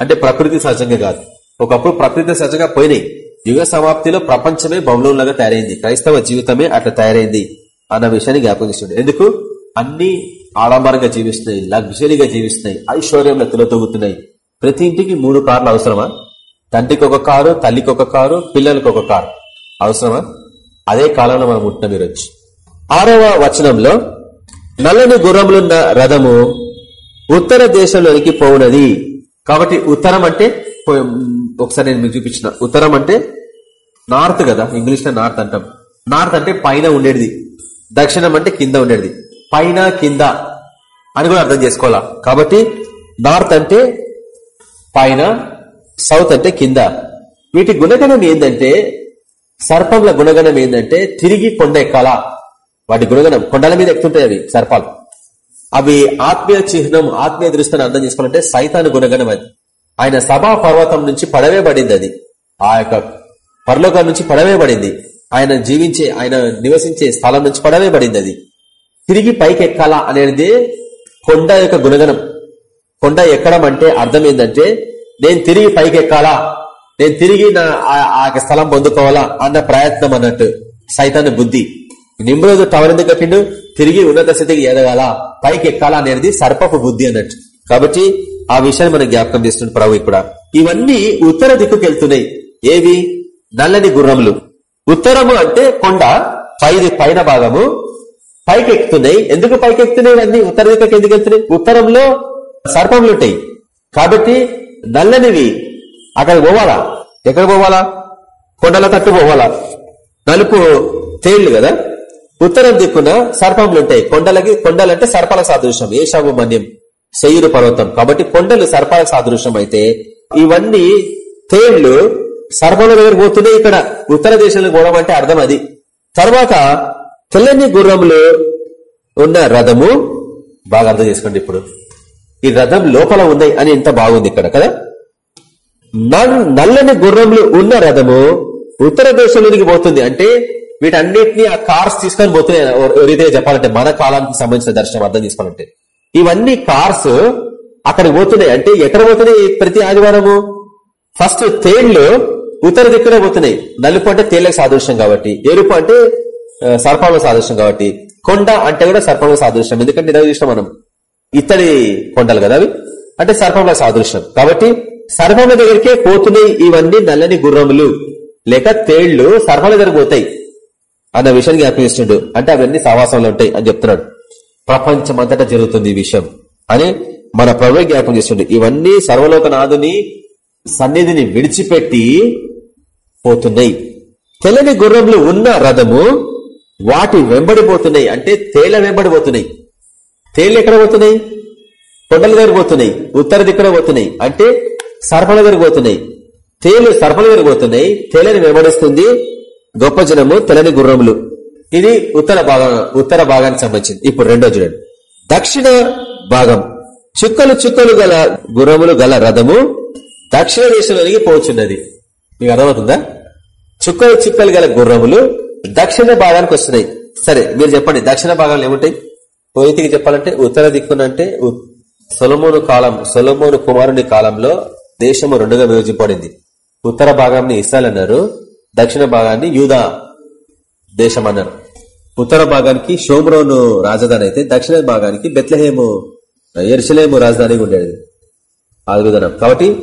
అంటే ప్రకృతి సహజంగా కాదు. ఒకప్పుడు ప్రకృతి సహజంగా పోయినాయి. యుగ సమాప్తిలో ప్రపంచమే బౌలంలాగా తయారైంది. క్రైస్తవ జీవితమే అట్లా తయారైంది అన్న విషయాన్ని జ్ఞాపకం చేస్తుంది. ఎందుకు? అన్ని ఆడంబరంగా జీవిస్తున్నాయి లగ్జరీగా జీవిస్తున్నాయి ఐశ్వర్యంలో తులతొగుతున్నాయి ప్రతి ఇంటికి మూడు కార్లు అవసరమా? తండ్రికి ఒక కారు తల్లికి ఒక కారు పిల్లలకు ఒక కారు. అవసరమా? అదే కాలంలో మనం ఉంటున్నాం ఈరోజు. ఆరవ వచనంలో నల్లని గుర్రములున్న రథము ఉత్తర దేశంలోనికి పోవునది. కాబట్టి ఉత్తరం అంటే ఒకసారి నేను మీకు చూపించిన ఉత్తరం అంటే నార్త్ కదా ఇంగ్లీష్లో నార్త్ అంటాం. నార్త్ అంటే పైన ఉండేది. దక్షిణం అంటే కింద ఉండేది. పైన కింద అని కూడా అర్థం చేసుకోవాలా? కాబట్టి నార్త్ అంటే పైన సౌత్ అంటే కింద. వీటి గుణగణం ఏంటంటే సర్పంల గుణగణం ఏంటంటే తిరిగి కొండ ఎక్కాల. వాటి గుణగణం కొండల మీద ఎక్కుతుంటాయి అవి సర్పాలు. అవి ఆత్మీయ చిహ్నం ఆత్మీయ దృష్టిని అర్థం చేసుకోవాలంటే సైతాను గుణగణం అది. ఆయన సభా పర్వతం నుంచి పడవేయబడింది అది. ఆ యొక్క పరలోకం నుంచి పడవేయబడింది. ఆయన జీవించే ఆయన నివసించే స్థలం నుంచి పడవేయబడింది అది. తిరిగి పైకి ఎక్కాలా అనేది కొండ యొక్క గుణగణం. కొండ ఎక్కడం అంటే అర్థం ఏంటంటే నేను తిరిగి పైకి ఎక్కాలా నేను తిరిగి నా ఆ స్థలం పొందుకోవాలా? అన్న ప్రయత్నం అన్నట్టు. సైతాన్ని బుద్ధి. నిమ్రోజు టవర్ ఎందుకు కట్టిండు? తిరిగి ఉన్నత స్థితికి ఎదగాల? పైకి ఎక్కాలా అనేది సర్పపు బుద్ధి అన్నట్టు. కాబట్టి ఆ విషయాన్ని మనం జ్ఞాపకం చేస్తుంది ప్రభు ఇక్కడ. ఇవన్నీ ఉత్తర దిక్కుకు వెళ్తున్నాయి ఏవి? నల్లని గుర్రములు. ఉత్తరము అంటే కొండ పైది పైన భాగము. పైకి ఎక్కుతున్నాయి ఎందుకు పైకి ఎక్కుతున్నాయి ఇవన్నీ? ఉత్తర దిక్కకి ఎందుకు వెళ్తున్నాయి? ఉత్తరంలో సర్పములు ఉంటాయి కాబట్టి నల్లనివి అక్కడ పోవాలా? ఎక్కడ పోవాలా? కొండల తట్టు పోవాలా? నలుపు తేళ్ళు కదా? ఉత్తరం దిక్కున సర్పములు ఉంటాయి కొండలకి కొండలంటే సర్పాల సాదృశ్యం ఏషావు మన్యం శయూరు పర్వతం. కాబట్టి కొండలు సర్పాల సాదృశ్యం అయితే ఇవన్నీ తేళ్ళు సర్పముల దగ్గర పోతున్నాయి ఇక్కడ ఉత్తర దేశంలో పోవడం అంటే అర్థం అది. తర్వాత తెల్లని గుర్రములు ఉన్న రథము బాగా అర్థం చేసుకోండి ఇప్పుడు. ఈ రథం లోపల ఉన్నాయి అని ఎంత బాగుంది ఇక్కడ కదా? నన్ను నల్లని గుర్రంలు ఉన్న రథము ఉత్తర దేశంలోనికి పోతుంది అంటే వీటన్నిటిని ఆ కార్స్ తీసుకొని పోతున్నాయి. ఓ- రీతిగా చెప్పాలంటే మన కాలానికి సంబంధించిన దర్శనం అర్థం తీసుకోవాలంటే ఇవన్నీ కార్స్ అక్కడికి పోతున్నాయి. అంటే ఎక్కడ పోతున్నాయి ప్రతి ఆదివారము? ఫస్ట్ తేళ్ళు ఉత్తర దిక్కునే పోతున్నాయి. నలుపు అంటే తేళ్ళకు సాదృశ్యం కాబట్టి ఎరుపు అంటే సర్పంలో సాదృశ్యం కాబట్టి కొండ అంటే కూడా సర్పంలో సాదృశ్యం. ఎందుకంటే ఇరవై చూసినాం మనం ఇత్తడి కొండలు కదా అవి? అంటే సర్పంలో సాదృశ్యం. కాబట్టి సర్పముల దగ్గరికే పోతున్నాయి ఇవన్నీ నల్లని గుర్రములు. లేక తేళ్ళు సర్పముల దగ్గర పోతాయి. అన్న విషయం జ్ఞాపిస్తుండు అంటే అవన్నీ సావాసంలో ఉంటాయి అని చెప్తున్నాడు. ప్రపంచమంతటా జరుగుతుంది ఈ విషయం అని మన ప్రభు జ్ఞాపం చేస్తుండే ఇవన్నీ సర్వలోకనాథుని సన్నిధిని విడిచిపెట్టి పోతున్నాయి. తెల్లని గుర్రములు ఉన్న రథము వాటి వెంబడిపోతున్నాయి అంటే తేళ్ళ వెంబడిపోతున్నాయి తేళ్ళు ఎక్కడ పోతున్నాయి? కొండల దగ్గర పోతున్నాయి. ఉత్తర దిక్కున పోతున్నాయి. అంటే సర్పల దగ్గర పోతున్నాయి. తేలు సర్పల దగ్గర పోతున్నాయి. తేలని వెంబడిస్తుంది గొప్ప జనము తెలని గుర్రములు. ఇది ఉత్తర భాగం ఉత్తర భాగానికి సంబంధించింది. ఇప్పుడు రెండో చూడండి. దక్షిణ భాగం. చుక్కలు చుక్కలు గల గుర్రములు గల రథము దక్షిణ దేశంలోనికి పోచున్నది. మీకు అర్థమవుతుందా? చుక్కలు చుక్కలు గల గుర్రములు దక్షిణ భాగానికి వస్తున్నాయి. సరే మీరు చెప్పండి దక్షిణ భాగంలో ఏముంటాయి? పోయితికి చెప్పాలంటే ఉత్తర దిక్కునంటే సొలమోను కాలం సొలమోను కుమారుని కాలంలో దేశము రెండుగా విభజింపబడింది. ఉత్తర భాగాన్ని ఇస్రాయల్ అన్నారు దక్షిణ భాగాన్ని యూదా దేశం అన్నారు. ఉత్తర భాగానికి షోమ్రోను రాజధాని అయితే దక్షిణ భాగానికి బెత్లహేము ఎరుసలేము రాజధానిగా ఉండేది. ఆదివిధానం కాబట్టి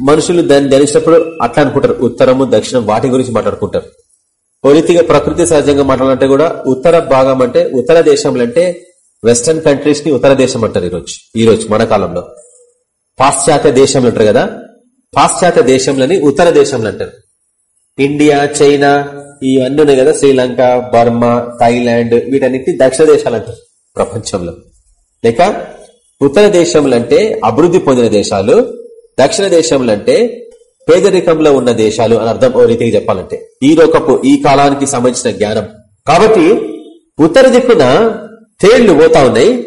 మనుషులు దాన్ని ధ్యానించినప్పుడు అట్లా అనుకుంటారు. ఉత్తరము దక్షిణం వాటి గురించి మాట్లాడుకుంటారు. ఓ రీతిగా ప్రకృతి సహజంగా మాట్లాడాలంటే కూడా ఉత్తర భాగం అంటే ఉత్తర దేశంలో అంటే వెస్టర్న్ కంట్రీస్ని ఉత్తర దేశం అంటారు ఈరోజు. ఈ రోజు మన కాలంలో. పాశ్చాత్య దేశంలో అంటారు కదా? పాశ్చాత్య దేశంలోని ఉత్తర దేశంలో అంటారు. ఇండియా చైనా ఇవన్నీ ఉన్నాయి కదా? శ్రీలంక బర్మా థాయిలాండ్ వీటన్నిటి దక్షిణ దేశాలు అంటారు ప్రపంచంలో. లేక ఉత్తర దేశంలో అంటే అభివృద్ధి పొందిన దేశాలు దక్షిణ దేశంలో అంటే పేదరికంలో ఉన్న దేశాలు అని అర్థం ఓ రీతికి చెప్పాలంటే ఈ లోకపు ఈ కాలానికి సంబంధించిన జ్ఞానం. కాబట్టి ఉత్తర దిక్కున తేళ్ళు పోతా ఉన్నాయి.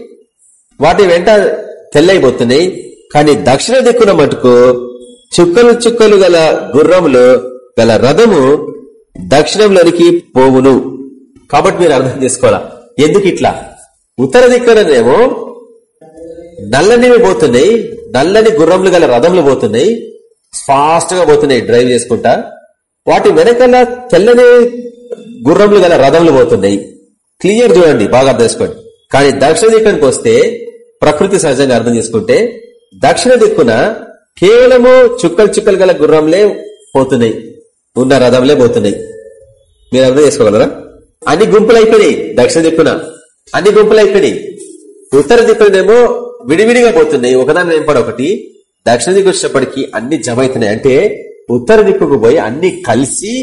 వాటి వెంట తెల్లైపోతున్నాయి. కానీ దక్షిణ దిక్కున మటుకు చుక్కలు చుక్కలు గల గుర్రములు గల రథము దక్షిణంలోనికి పోవును. కాబట్టి మీరు అర్థం చేసుకోవాలా? ఎందుకు ఇట్లా? ఉత్తర దిక్కుననేమో నల్లనివి పోతున్నాయి. నల్లని గుర్రములు గల రథములు పోతున్నాయి. ఫాస్ట్గా పోతున్నాయి డ్రైవ్ చేసుకుంటా. వాటి వెనకాల తెల్లని గుర్రములు గల రథములు పోతున్నాయి. క్లియర్ చూడండి బాగా అర్థం చేసుకోండి. కానీ దక్షిణ దిక్కునికి వస్తే ప్రకృతి సహజంగా అర్థం చేసుకుంటే దక్షిణ దిక్కున కేవలము చుక్కలు చుక్కలు గల గుర్రంలే పోతున్నాయి. ఉన్న రథంలే పోతున్నాయి. మీరు అర్థం చేసుకోగలరా? అన్ని గుంపులు అయిపోయినాయి దక్షిణ దిక్కున. అన్ని గుంపులు అయిపోయినాయి. ఉత్తర దిక్కునేమో విడివిడిగా పోతున్నాయి. ఒకదాని వెంపడి ఒకటి. దక్షిణ దిక్కు వచ్చేటప్పటికి అన్ని జమ అవుతున్నాయి అంటే ఉత్తర దిక్కుకు పోయి అన్ని కలిసి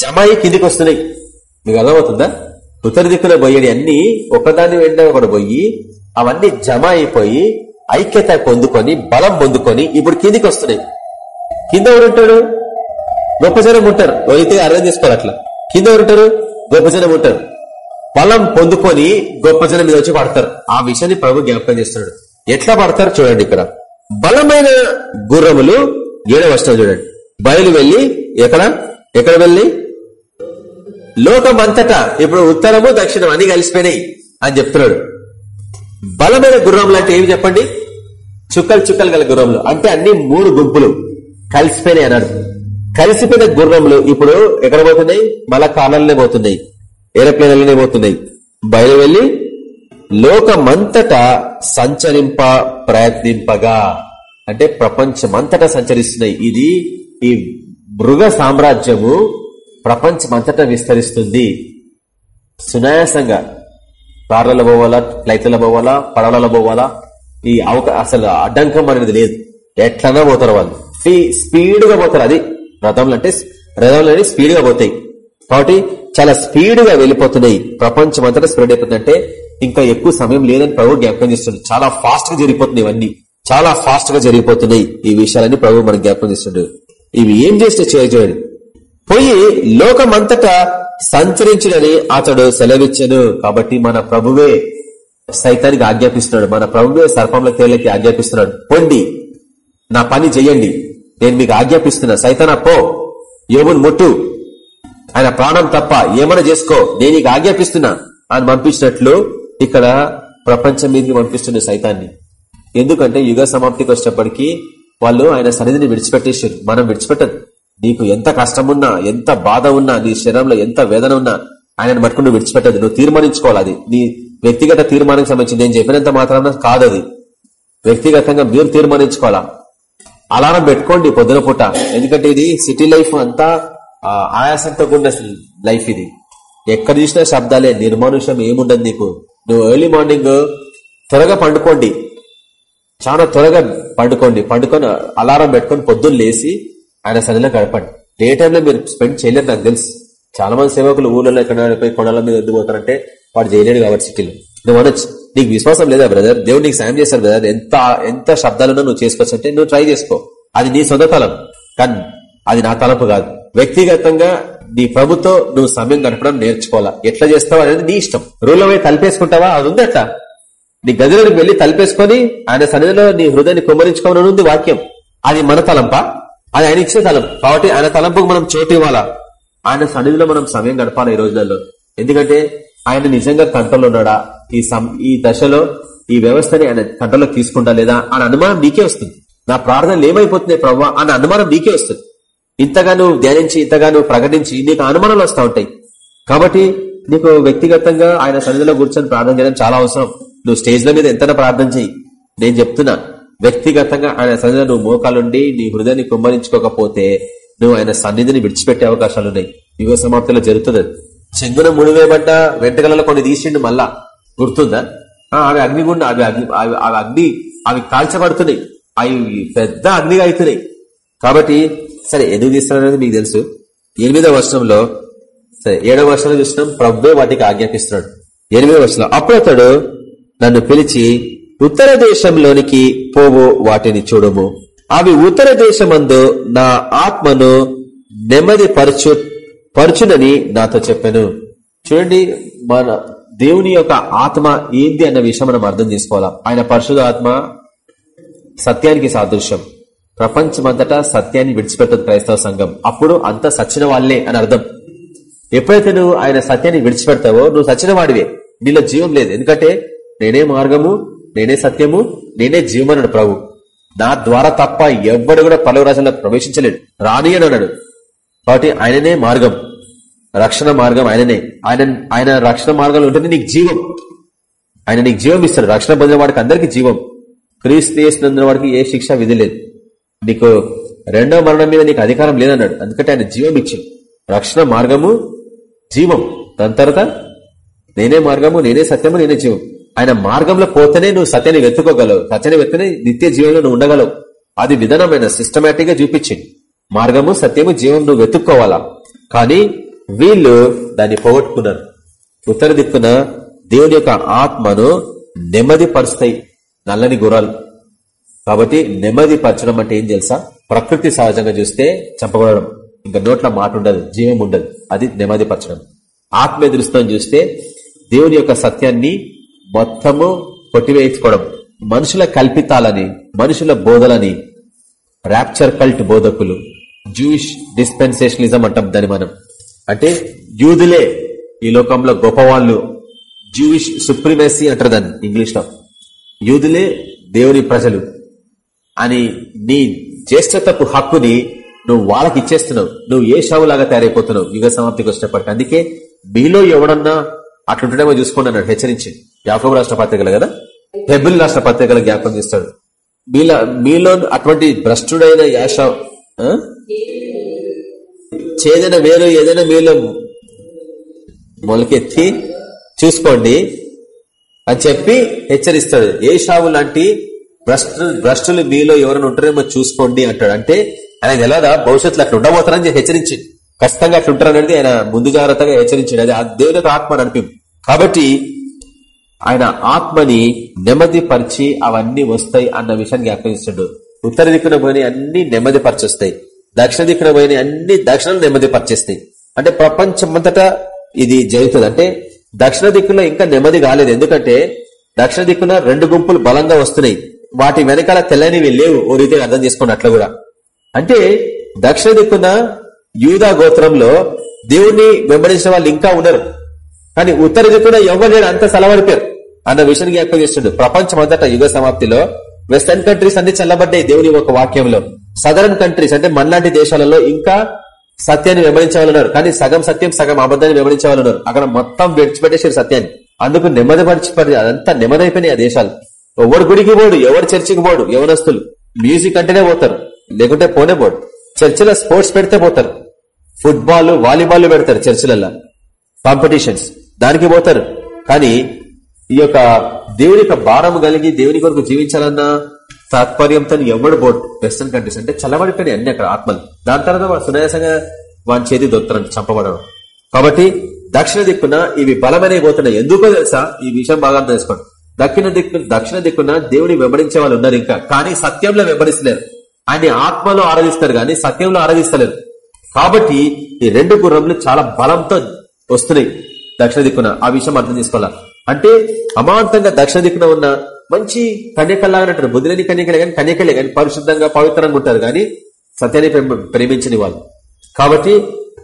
జమ అయి కిందికి వస్తున్నాయి. మీకు అర్థమవుతుందా? ఉత్తర దిక్కులో పోయేది అన్ని ఒకదాని వెంట ఒకటి పోయి అవన్నీ జమ అయిపోయి ఐక్యత పొందుకొని బలం పొందుకొని ఇప్పుడు కిందికి వస్తున్నాయి. కింద ఎవరు ఉంటాడు గొప్ప జనం ఉంటారు. అయితే అర్థం చేసుకోవాలి అట్లా. కింద ఎవరు ఉంటారు? గొప్ప జనం ఉంటారు. బలం పొందుకొని గొప్ప జనం మీద వచ్చి పడతారు. ఆ విషయాన్ని ప్రభు జ్ఞాపకం చేస్తున్నాడు. ఎట్లా పడతారు చూడండి ఇక్కడ. బలమైన గుర్రములు ఏడవ వస్తువు చూడండి. బయలు వెళ్ళి ఎక్కడ? ఎక్కడ వెళ్ళి? లోకమంతటా. ఇప్పుడు ఉత్తరము దక్షిణం అన్ని కలిసిపోయినాయి అని చెప్తున్నాడు. బలమైన గుర్రములు అంటే ఏమి చెప్పండి? చుక్కలు చుక్కలు గల గుర్రములు. అంటే అన్ని మూడు గుంపులు కలిసిపోయినాయి అన్నాడు. కలిసిపోయిన గుర్రములు ఇప్పుడు ఎక్కడ పోతున్నాయి? మళ్ళా కాలంలోనే పోతున్నాయి. ఏరోప్లేన్లనే పోతున్నాయి. బయలు వెళ్ళి లోకమంతటా సంచరింప ప్రయత్నింపగా. అంటే ప్రపంచమంతటా సంచరిస్తున్నాయి. ఇది ఈ మృగ సామ్రాజ్యము ప్రపంచమంతటా విస్తరిస్తుంది. సునాయాసంగా కార్లలో పోవాలా ఫ్లైట్లలో పోవాలా పడవలలో పోవాలా ఈ అవక అసలు అడ్డంకం అనేది లేదు. ఎట్లనే పోతారు వాళ్ళు. స్పీడ్గా పోతారు. అది రథంలో అంటే రథంలో స్పీడ్గా పోతాయి. కాబట్టి చాలా స్పీడ్గా వెళ్ళిపోతున్నాయి. ప్రపంచం అంతటా స్ప్రెడ్ అయిపోతుందంటే ఇంకా ఎక్కువ సమయం లేదని ప్రభు జ్ఞాపకం చేస్తుంది చాలా ఫాస్ట్గా జరిగిపోతున్నాయి ఇవన్నీ. చాలా ఫాస్ట్గా జరిగిపోతున్నాయి ఈ విషయాలన్నీ ప్రభు మనకు జ్ఞాపకం చేస్తుండ్రు ఇవి ఏం చేస్తే చేయజేయడు పోయి లోకమంతటా సంచరించడని అతడు సెలవిచ్చను. కాబట్టి మన ప్రభువే సైతానికి ఆజ్ఞాపిస్తున్నాడు. మన ప్రభువే సర్పంల తేళ్ళకి ఆజ్ఞాపిస్తున్నాడు. పొండి. నా పని చెయ్యండి నేను మీకు ఆజ్ఞాపిస్తున్నా. సైతాన పో. యోగుని ముట్టు. ఆయన ప్రాణం తప్ప ఏమైనా చేసుకో. నేను నీకు ఆజ్ఞాపిస్తున్నా. అని పంపించినట్లు ఇక్కడ ప్రపంచం మీదకి పంపిస్తున్న సైతాన్ని. ఎందుకంటే యుగ సమాప్తికి వచ్చేప్పటికీ వాళ్ళు ఆయన సన్నిధిని విడిచిపెట్టేసారు మనం విడిచిపెట్టదు నీకు ఎంత కష్టమున్నా ఎంత బాధ ఉన్నా నీ శరీరంలో ఎంత వేదన ఉన్నా ఆయనను పట్టుకుని విడిచిపెట్టదు నువ్వు తీర్మానించుకోవాలి అది. నీ వ్యక్తిగత తీర్మానానికి సంబంధించి నేను చెప్పినంత మాత్రాన కాదు అది. వ్యక్తిగతంగా మీరు తీర్మానించుకోవాలా? అలారం పెట్టుకోండి పొద్దున పూట. ఎందుకంటే ఇది సిటీ లైఫ్ అంతా ఆయాసంతో కూడిన లైఫ్ ఇది. ఎక్కడ చూసినా శబ్దాలే నిర్మానుషం ఏముండదు నీకు. నువ్వు ఎర్లీ మార్నింగ్ త్వరగా పండుకోండి. చాలా త్వరగా పండుకోండి. పండుకొని అలారం పెట్టుకొని పొద్దున్న లేసి ఆయన సన్నిలో గడపండి డే టైంలో మీరు స్పెండ్ చేయలేరు నాకు తెలుసు. చాలా మంది సేవకులు ఊళ్ళలో ఎక్కడ కొండల మీద ఎద్దుపోతారంటే వాడు చేయలేడు కాబట్టి సిటీలో. నువ్వు అనొచ్చు. నీకు విశ్వాసం లేదా బ్రదర్ దేవుడు నీకు సాయం చేస్తారు బ్రదర్ ఎంత ఎంత శబ్దాలను నువ్వు చేసుకోవచ్చు అంటే నువ్వు ట్రై చేసుకో. అది నీ సొంత తలం. కానీ అది నా తలపు కాదు. వ్యక్తిగతంగా నీ ప్రభుతో నువ్వు సమయం గడపడం నేర్చుకోవాలా? ఎట్లా చేస్తావు అనేది నీ ఇష్టం. రూలమై తలపేసుకుంటావా? అది ఉంది అట్లా. నీ గదిలోకి వెళ్ళి తలపేసుకొని ఆయన సన్నిధిలో నీ హృదయాన్ని కుమ్మరించుకోవాలని ఉంది వాక్యం. అది మన తలంప? అది ఆయన ఇచ్చే తలం. కాబట్టి ఆయన తలంపుకు మనం చోటు ఇవ్వాలా? ఆయన సన్నిధిలో మనం సమయం గడపాలి ఈ రోజులలో? ఎందుకంటే ఆయన నిజంగా కంట్రోల్ ఉన్నాడా? ఈ సం- ఈ దశలో ఈ వ్యవస్థని ఆయన కంట్రోల్లోకి తీసుకుంటా లేదా? అని అనుమానం నీకే వస్తుంది. నా ప్రార్థనలు ఏమైపోతున్నాయి ప్రవ్వా అన్న అనుమానం నీకే వస్తుంది. ఇంతగా నువ్వు ధ్యానించి ఇంతగా నువ్వు ప్రకటించి నీకు అనుమానాలు వస్తూ ఉంటాయి. కాబట్టి నీకు వ్యక్తిగతంగా ఆయన సన్నిధిలో కూర్చొని ప్రార్థన చేయడం చాలా అవసరం. నువ్వు స్టేజ్ల మీద ఎంత ప్రార్థన చెయ్యి నేను చెప్తున్నా వ్యక్తిగతంగా ఆయన సన్నిధిలో నువ్వు మోకాలుండి నీ హృదయాన్ని కుమ్మరించుకోకపోతే నువ్వు ఆయన సన్నిధిని విడిచిపెట్టే అవకాశాలు ఉన్నాయి. యుగ సమాప్తిలో జరుగుతుంది. చెంగున ముడివేయబడ్డ వెంటకలలో కొన్ని తీసిండు మళ్ళా. గుర్తుందా? అవి అవి అగ్నిగుండ అవి అగ్ని అవి అగ్ని అవి కాల్చబడుతున్నాయి. అవి పెద్ద అగ్నిగా అవుతున్నాయి. కాబట్టి సరే ఎందుకు తీస్తున్నారనేది మీకు తెలుసు. ఎనిమిదవ వర్షంలో సరే ఏడవ వర్షంలో చూసినాం ప్రభువే వాటికి ఆజ్ఞాపిస్తున్నాడు. ఎనిమిదవ వర్షంలో అప్పుడు అతడు నన్ను పిలిచి ఉత్తర దేశంలోనికి పోవు వాటిని చూడము. అవి ఉత్తర దేశమందు నా ఆత్మను నెమ్మది పరచు పరచునని నాతో చెప్పాను. చూడండి మన దేవుని యొక్క ఆత్మ ఏంది అన్న విషయం మనం అర్థం చేసుకోవాలా. ఆయన పరిశుధ ఆత్మ సత్యానికి సాదృశ్యం. ప్రపంచమంతటా సత్యాన్ని విడిచిపెట్టదు క్రైస్తవ సంఘం. అప్పుడు అంత సచ్చిన వాళ్ళే అని అర్థం. ఎప్పుడైతే నువ్వు ఆయన సత్యాన్ని విడిచిపెడతావో నువ్వు సచ్చిన వాడివే. నీలో జీవం లేదు. ఎందుకంటే నేనే మార్గము నేనే సత్యము నేనే జీవం అన్నాడు ప్రభు. నా ద్వారా తప్ప ఎవ్వడు కూడా పలువు రాజ్యంలో ప్రవేశించలేడు. రాని అని అన్నాడు. కాబట్టి ఆయననే మార్గం. రక్షణ మార్గం ఆయననే. ఆయన ఆయన రక్షణ మార్గంలో ఉంటుంది నీకు జీవం. ఆయన నీకు జీవం ఇస్తాడు. రక్షణ పొందిన వాడికి అందరికీ జీవం. క్రీస్తు చేసినందున వాడికి ఏ శిక్ష విధి లేదు నీకు రెండో మరణం మీద నీకు అధికారం లేదన్నాడు. అందుకంటే ఆయన జీవం ఇచ్చింది రక్షణ మార్గము జీవం. దాని తర్వాత నేనే మార్గము నేనే సత్యము నేనే జీవం. ఆయన మార్గంలో పోతేనే నువ్వు సత్యాన్ని వెతుకోగలవు. సత్యాన్ని వెతుకునే నిత్య జీవంలో నువ్వు ఉండగలవు. అది విధానమైన సిస్టమేటిక్గా చూపించింది మార్గము సత్యము జీవం నువ్వు వెతుక్కోవాలా? కానీ వీళ్ళు దాన్ని పోగొట్టుకున్నారు. ఉత్తర దిక్కున దేవుని యొక్క ఆత్మను నెమ్మది పరుస్తాయి నల్లని గుర్రాలు. కాబట్టి నెమ్మది పరచడం అంటే ఏం తెలుసా? ప్రకృతి సహజంగా చూస్తే చంపబడడం. ఇంకా నోట్ల మాట ఉండదు జీవం ఉండదు. అది నెమ్మది పరచడం. ఆత్మ దృష్టం చూస్తే దేవుని యొక్క సత్యాన్ని మొత్తము కొట్టివేయించుకోవడం. మనుషుల కల్పితాలని మనుషుల బోధలని ర్యాప్చర్ కల్ట్ బోధకులు జూయిష్ డిస్పెన్సేషనిజం అంటాం దాని మనం. అంటే యూదులే ఈ లోకంలో గొప్పవాళ్ళు. జూయిష్ సుప్రీమసీ అంటారు దాన్ని ఇంగ్లీష్లో. యూదులే దేవుని ప్రజలు. అని నీ జ్యేష్ఠతపు హక్కుని నువ్వు వాళ్ళకి ఇచ్చేస్తున్నావు నువ్వు ఏ షావులాగా తయారైపోతున్నావు. యుగ సమాప్తికి వచ్చినప్పటికీ. అందుకే మీలో ఎవడన్నా అట్లుంటేమో చూసుకోండి అన్నాడు. హెచ్చరించి. యాకోబు రాష్ట్ర పత్రికలు కదా? హెబిల్ రాష్ట్ర పత్రికలు జ్ఞాపకం చేస్తాడు. మీలో మీలో అటువంటి భ్రష్టుడైన యాషా ఆ? చేదైన వేరు ఏదైనా మీలో మొలకెత్తి చూసుకోండి అని చెప్పి హెచ్చరిస్తాడు. ఏ షావు లాంటి భ్రష్టు భ్రష్టులు మీలో ఎవరైనా ఉంటారేమో చూసుకోండి అంటాడు. అంటే ఆయన ఎలాగా భవిష్యత్తులో అట్లా ఉండబోతారని చెప్పి హెచ్చరించి ఖచ్చితంగా అట్లా ఉంటారనేది ఆయన ముందు జాగ్రత్తగా హెచ్చరించాడు. అది ఆ దేవుని ఆత్మ నడిపి కాబట్టి ఆయన ఆత్మని నెమ్మది పరిచి అవన్నీ వస్తాయి అన్న విషయాన్ని జ్ఞాపకిస్తాడు ఉత్తర దిక్కున పోయిన అన్ని నెమ్మది పరిచొస్తాయి దక్షిణ దిక్కున పోయిన అన్ని దక్షిణలు నెమ్మది పరిచేస్తాయి అంటే ప్రపంచమంతటా ఇది జరుగుతుంది. అంటే దక్షిణ దిక్కులో ఇంకా నెమ్మది కాలేదు. ఎందుకంటే దక్షిణ దిక్కున రెండు గుంపులు బలంగా వస్తున్నాయి. వాటి వెనకాల తెల్లనివి లేవు ఓ రీతిగా అర్థం చేసుకోండి అట్లా కూడా. అంటే దక్షిణ దిక్కున యూదా గోత్రంలో దేవుణ్ణి వెంబడించిన వాళ్ళు ఇంకా ఉన్నారు కానీ ఉత్తర దిక్కున ఎవరు లేడు అంత సెలవడిపారు అన్న విషయాన్ని జ్ఞాపకం చేస్తుండ్రు ప్రపంచం అంతటా యుగ సమాప్తిలో వెస్టర్న్ కంట్రీస్ అన్ని చల్లబడ్డాయి దేవుని ఒక వాక్యంలో. సదరన్ కంట్రీస్ అంటే మనలాంటి దేశాలలో ఇంకా సత్యాన్ని వెంబడించే వాళ్ళు కానీ సగం సత్యం సగం అబద్ధాన్ని వెంబడించే వాళ్ళు అక్కడ మొత్తం విడిచిపెట్టేసారు సత్యాన్ని. అందుకు నెమ్మది పరిచిపడి అదంతా నెమ్మదైపోయినాయి ఆ దేశాలు. ఎవరు గుడికి పోడు ఎవరు చర్చికి పోడు యవనస్తులు. మ్యూజిక్ అంటేనే పోతారు. లేకుంటే పోనే పోడు. చర్చిలో స్పోర్ట్స్ పెడితే పోతారు. ఫుట్బాల్ వాలీబాల్ పెడతారు చర్చిలలో కాంపిటీషన్స్. దానికి పోతారు. కానీ ఈ యొక్క దేవుని యొక్క భారం కలిగి దేవుని కొరకు జీవించాలన్న తాత్పర్యంతో ఎవడు బోట్ వెస్టర్న్ కంట్రీస్ అంటే చల్లబడిపోయినాయి అన్ని అక్కడ ఆత్మలు. దాని తర్వాత వాడు సునాయాసంగా వాని చేతి దొరుకుతారు చంపబడడం. కాబట్టి దక్షిణ దిక్కున ఇవి బలమైన పోతున్నాయి. ఎందుకో తెలుసా? ఈ విషయం బాగా తెలుసుకోండి దక్షిణ దిక్కు దక్షిణ దిక్కున దేవుని వెంబడించే వాళ్ళు ఉన్నారు ఇంకా. కానీ సత్యంలో వెంబడిస్తలేరు. ఆయన ఆత్మలో ఆరాధిస్తారు కానీ సత్యంలో ఆరాధిస్తలేరు. కాబట్టి ఈ రెండు గుర్రములు చాలా బలంతో వస్తున్నాయి దక్షిణ దిక్కున. ఆ విషయం అర్థం చేసుకోవాలా? అంటే అమాంతంగా దక్షిణ దిక్కున ఉన్న మంచి కన్యకల్లాగా అంటారు బుద్ధిలేని కన్యకలే కానీ కన్యకలే కానీ పరిశుద్ధంగా పవిత్రంగా ఉంటారు కానీ సత్యాన్ని ప్రేమించని వాళ్ళు. కాబట్టి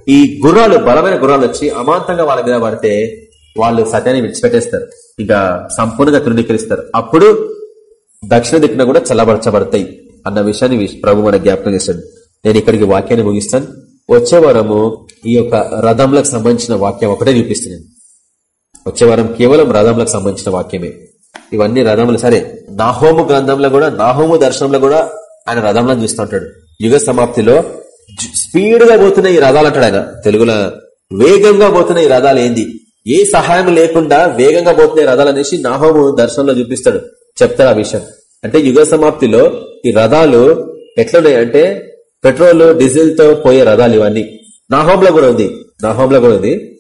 ఈ గుర్రాలు బలమైన గుర్రాలు వచ్చి అమాంతంగా వాళ్ళ మీద పడితే వాళ్ళు సత్యాన్ని విడిచిపెట్టేస్తారు. ఇక సంపూర్ణంగా తృణీకరిస్తారు. అప్పుడు దక్షిణ దిక్కున కూడా చల్లబరచబడతాయి అన్న విషయాన్ని ప్రభు మన జ్ఞాపకం చేస్తాడు. నేను ఇక్కడికి వాక్యాన్ని ముగిస్తాను. వచ్చే వారము ఈ యొక్క రథంలకు సంబంధించిన వాక్యం ఒకటే చూపిస్తున్నాను వచ్చే వారం కేవలం రథంలకు సంబంధించిన వాక్యమే. ఇవన్నీ రథములు సరే నాహోము గ్రంథంలో కూడా నాహోము దర్శనంలో కూడా ఆయన రథంలో చూస్తుంటాడు యుగ సమాప్తిలో స్పీడ్గా పోతున్న ఈ రథాలు అంటాడు ఆయన. తెలుగులో వేగంగా పోతున్న ఈ రథాలు ఏంది? ఏ సహాయం లేకుండా వేగంగా పోతున్నాయి రథాలు అనేసి నాహోము దర్శనంలో చూపిస్తాడు. చెప్తారు ఆ విషయం. అంటే యుగ సమాప్తిలో ఈ రథాలు ఎట్లున్నాయి అంటే పెట్రోల్ డీజిల్తో పోయే రథాలు ఇవన్నీ. నాహోంలో కూడా ఉంది. నాహోంలో కూడా ఉంది.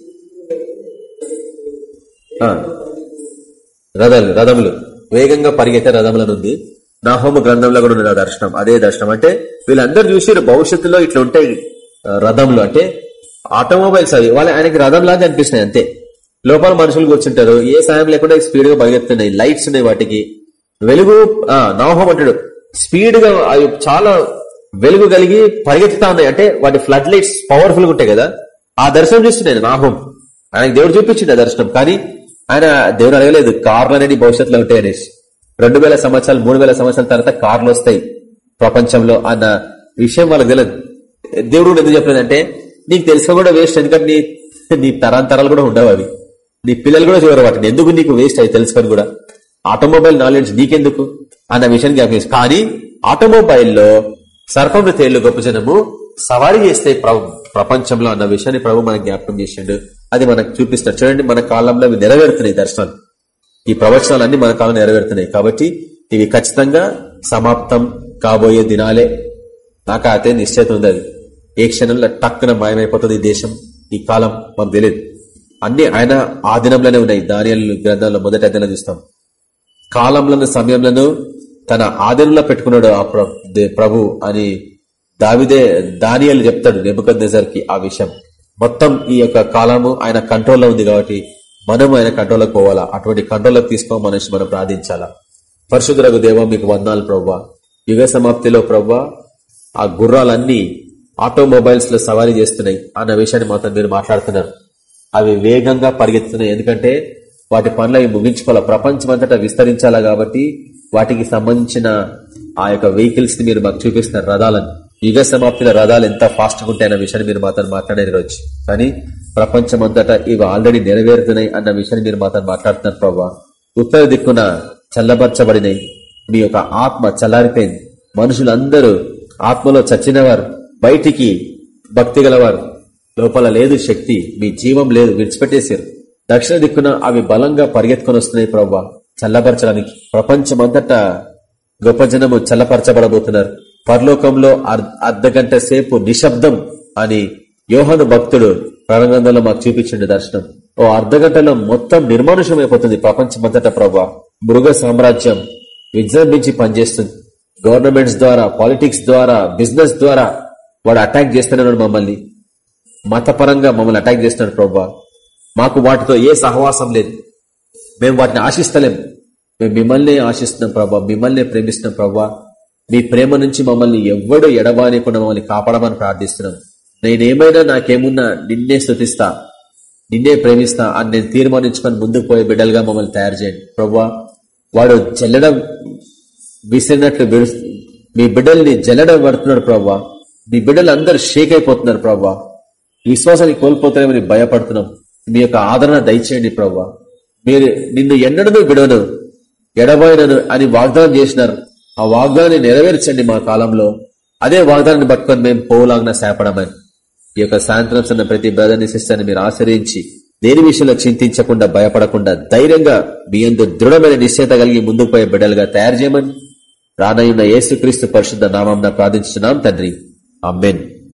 రథాలు రథములు. వేగంగా పరిగెత్తే రథములను ఉంది. నాహోము గ్రంథంలో కూడా ఉంది దర్శనం. అదే దర్శనం. అంటే వీళ్ళందరూ చూసి భవిష్యత్తులో ఇట్లా ఉంటాయి రథములు. అంటే ఆటోమొబైల్స్ అవి. వాళ్ళ ఆయనకి రథం లాగా అనిపిస్తున్నాయి అంతే. లోపల మనుషులు కూర్చుంటారు ఏ సాయం లేకుండా స్పీడ్గా పరిగెత్తున్నాయి. లైట్స్ ఉన్నాయి వాటికి. వెలుగు నవహం అంటాడు. స్పీడ్గా అవి చాలా వెలుగు కలిగి పరిగెత్తుతా ఉన్నాయి. అంటే వాటి ఫ్లడ్ లైట్స్ పవర్ఫుల్గా ఉంటాయి కదా. ఆ దర్శనం చూస్తున్నాయి నాహం ఆయనకు దేవుడు చూపించింది ఆ దర్శనం. కానీ ఆయన దేవుడు అడగలేదు కార్లు అనేది భవిష్యత్తులో ఉంటాయి అనేసి రెండు వేల సంవత్సరాలు మూడు వేల సంవత్సరాల తర్వాత కార్లు వస్తాయి ప్రపంచంలో అన్న విషయం వాళ్ళకి తెలియదు. దేవుడు ఎందుకు చెప్పలేదంటే నీకు తెలుసుకోకుండా కూడా వేస్ట్ ఎందుకంటే నీ నీ తరాంతరాలు కూడా ఉండవు అవి. నీ పిల్లలు కూడా చూడరు వాటిని. ఎందుకు నీకు వేస్ట్ అయ్యి తెలుసుకొని కూడా? ఆటోమొబైల్ నాలెడ్జ్ నీకెందుకు? అన్న విషయాన్ని జ్ఞాపకం కానీ ఆటోమొబైల్లో సర్పంలో తేళ్ళు గొప్ప జనము సవారీ చేస్తే ప్రపంచంలో అన్న విషయాన్ని ప్రభు మనకు జ్ఞాపకం చేసిండు. అది మనకు చూపిస్తారు చూడండి మన కాలంలో అవి నెరవేరుతున్నాయి దర్శనాలు. ఈ ప్రవచనాలన్నీ మన కాలం నెరవేరుతున్నాయి. కాబట్టి ఇవి ఖచ్చితంగా సమాప్తం కాబోయే దినాలే. నాకు అయితే నిశ్చయిత ఉంది అది. ఏ క్షణంలో టక్కున మాయమైపోతుంది ఈ దేశం. ఈ కాలం మనకు తెలియదు అన్ని ఆయన ఆధీనంలోనే ఉన్నాయి. దానియాలు గ్రంథంలో మొదటి అధ్యయనం చూస్తాం. కాలంలోను సమయంలోను తన ఆధీనంలో పెట్టుకున్నాడు ఆ ప్రభు అని దావిదే దానియాలు చెప్తాడు నెబుకద్ ఆ విషయం. మొత్తం ఈ యొక్క కాలము ఆయన కంట్రోల్లో ఉంది కాబట్టి మనం ఆయన కంట్రోల్లోకి పోవాలా. అటువంటి కంట్రోల్లోకి తీసుకో మనిషి మనం ప్రార్థించాలా. పరిశుద్ధులకు దేవ మీకు వందాలు ప్రవ్వా. యుగ సమాప్తిలో ప్రవ్వా ఆ గుర్రాలన్నీ ఆటోమొబైల్స్లో సవారీ చేస్తున్నాయి అన్న విషయాన్ని మాత్రం మీరు మాట్లాడుతున్నారు. అవి వేగంగా పరిగెత్తున్నాయి ఎందుకంటే వాటి పనులు అవి ముగించుకోవాలి? ప్రపంచం అంతటా విస్తరించాలా కాబట్టి వాటికి సంబంధించిన ఆ యొక్క వెహికల్స్ని మీరు మాకు చూపిస్తున్నారు రథాలను యుగ సమాప్తిలో రథాలు ఎంత ఫాస్ట్గా ఉంటాయన్న విషయాన్ని మీరు మాత్రం మాట్లాడేది రోజు కానీ ప్రపంచం అంతటా ఇవి ఆల్రెడీ నెరవేరుతున్నాయి అన్న విషయాన్ని మీరు మాతో మాట్లాడుతున్నారు ప్రభావ ఉత్తర దిక్కున చల్లబరచబడినాయి. మీ యొక్క ఆత్మ చల్లారిపోయింది. మనుషులందరూ ఆత్మలో చచ్చినవారు. బయటికి భక్తి గలవారు. లోపల లేదు శక్తి మీ జీవం లేదు విడిచిపెట్టేశారు. దక్షిణ దిక్కున అవి బలంగా పరిగెత్తుకొని వస్తున్నాయి ప్రవ్వ. చల్లపరచడానికి ప్రపంచమంతటా గొప్ప జనము చల్లపరచబడబోతున్నారు. పరలోకంలో అర్ధ గంట సేపు నిశ్శబ్దం అని యోహను భక్తుడు ప్రారంగంలో మాకు చూపించండి దర్శనం. ఓ అర్ధ గంటలో మొత్తం నిర్మానుషం అయిపోతుంది ప్రపంచమంతటా ప్రభా మృగ సామ్రాజ్యం విజృంభించి పనిచేస్తుంది. గవర్నమెంట్స్ ద్వారా పాలిటిక్స్ ద్వారా బిజినెస్ ద్వారా వాడు అటాక్ చేస్తున్నాడు మమ్మల్ని. మతపరంగా మమ్మల్ని అటాక్ చేస్తున్నాడు ప్రభా. మాకు వాటితో ఏ సహవాసం లేదు. మేము వాటిని ఆశిస్తలేం. మేము మిమ్మల్ని ఆశిస్తున్నాం ప్రభా. మిమ్మల్ని ప్రేమిస్తున్నాం ప్రభా. మీ ప్రేమ నుంచి మమ్మల్ని ఎవ్వడు ఎడబానికుండా మమ్మల్ని కాపాడమని ప్రార్థిస్తున్నాం. నేనేమైనా నాకేమున్నా నిన్నే స్థుతిస్తా నిన్నే ప్రేమిస్తా అని నేను తీర్మానించుకొని ముందుకు పోయే బిడ్డలుగా మమ్మల్ని తయారు చేయండి. ప్రభా వాడు జల్లడం విసిరినట్లు మీ బిడ్డల్ని జల్లడం పడుతున్నాడు ప్రభా. మీ బిడ్డలు అందరు షేక్ అయిపోతున్నారు ప్రభా. విశ్వాసాన్ని కోల్పోతారేమని భయపడుతున్నాం. మీ యొక్క ఆదరణ దయచేయండి ప్రవ్వా. మీరు నిన్ను ఎన్నడను విడవను ఎడబోయినను అని వాగ్దానం చేసినారు. ఆ వాగ్దానాన్ని నెరవేర్చండి మా కాలంలో. అదే వాగ్దానాన్ని పట్టుకొని మేము పోలాగ్న సేపడమని. ఈ యొక్క సాయంత్రం సన్న ప్రతి బ్రదర్ని సిస్టర్ని మీరు ఆశ్రయించి దేని విషయంలో చింతించకుండా భయపడకుండా ధైర్యంగా మీ ఎందు దృఢమైన నిశ్చయత కలిగి ముందుకు పోయే బిడ్డలుగా తయారు చేయమని. రానయ్యున్న యేసుక్రీస్తు పరిశుద్ధ నామం ప్రార్థించున్నాం తండ్రి. అమ్మేన్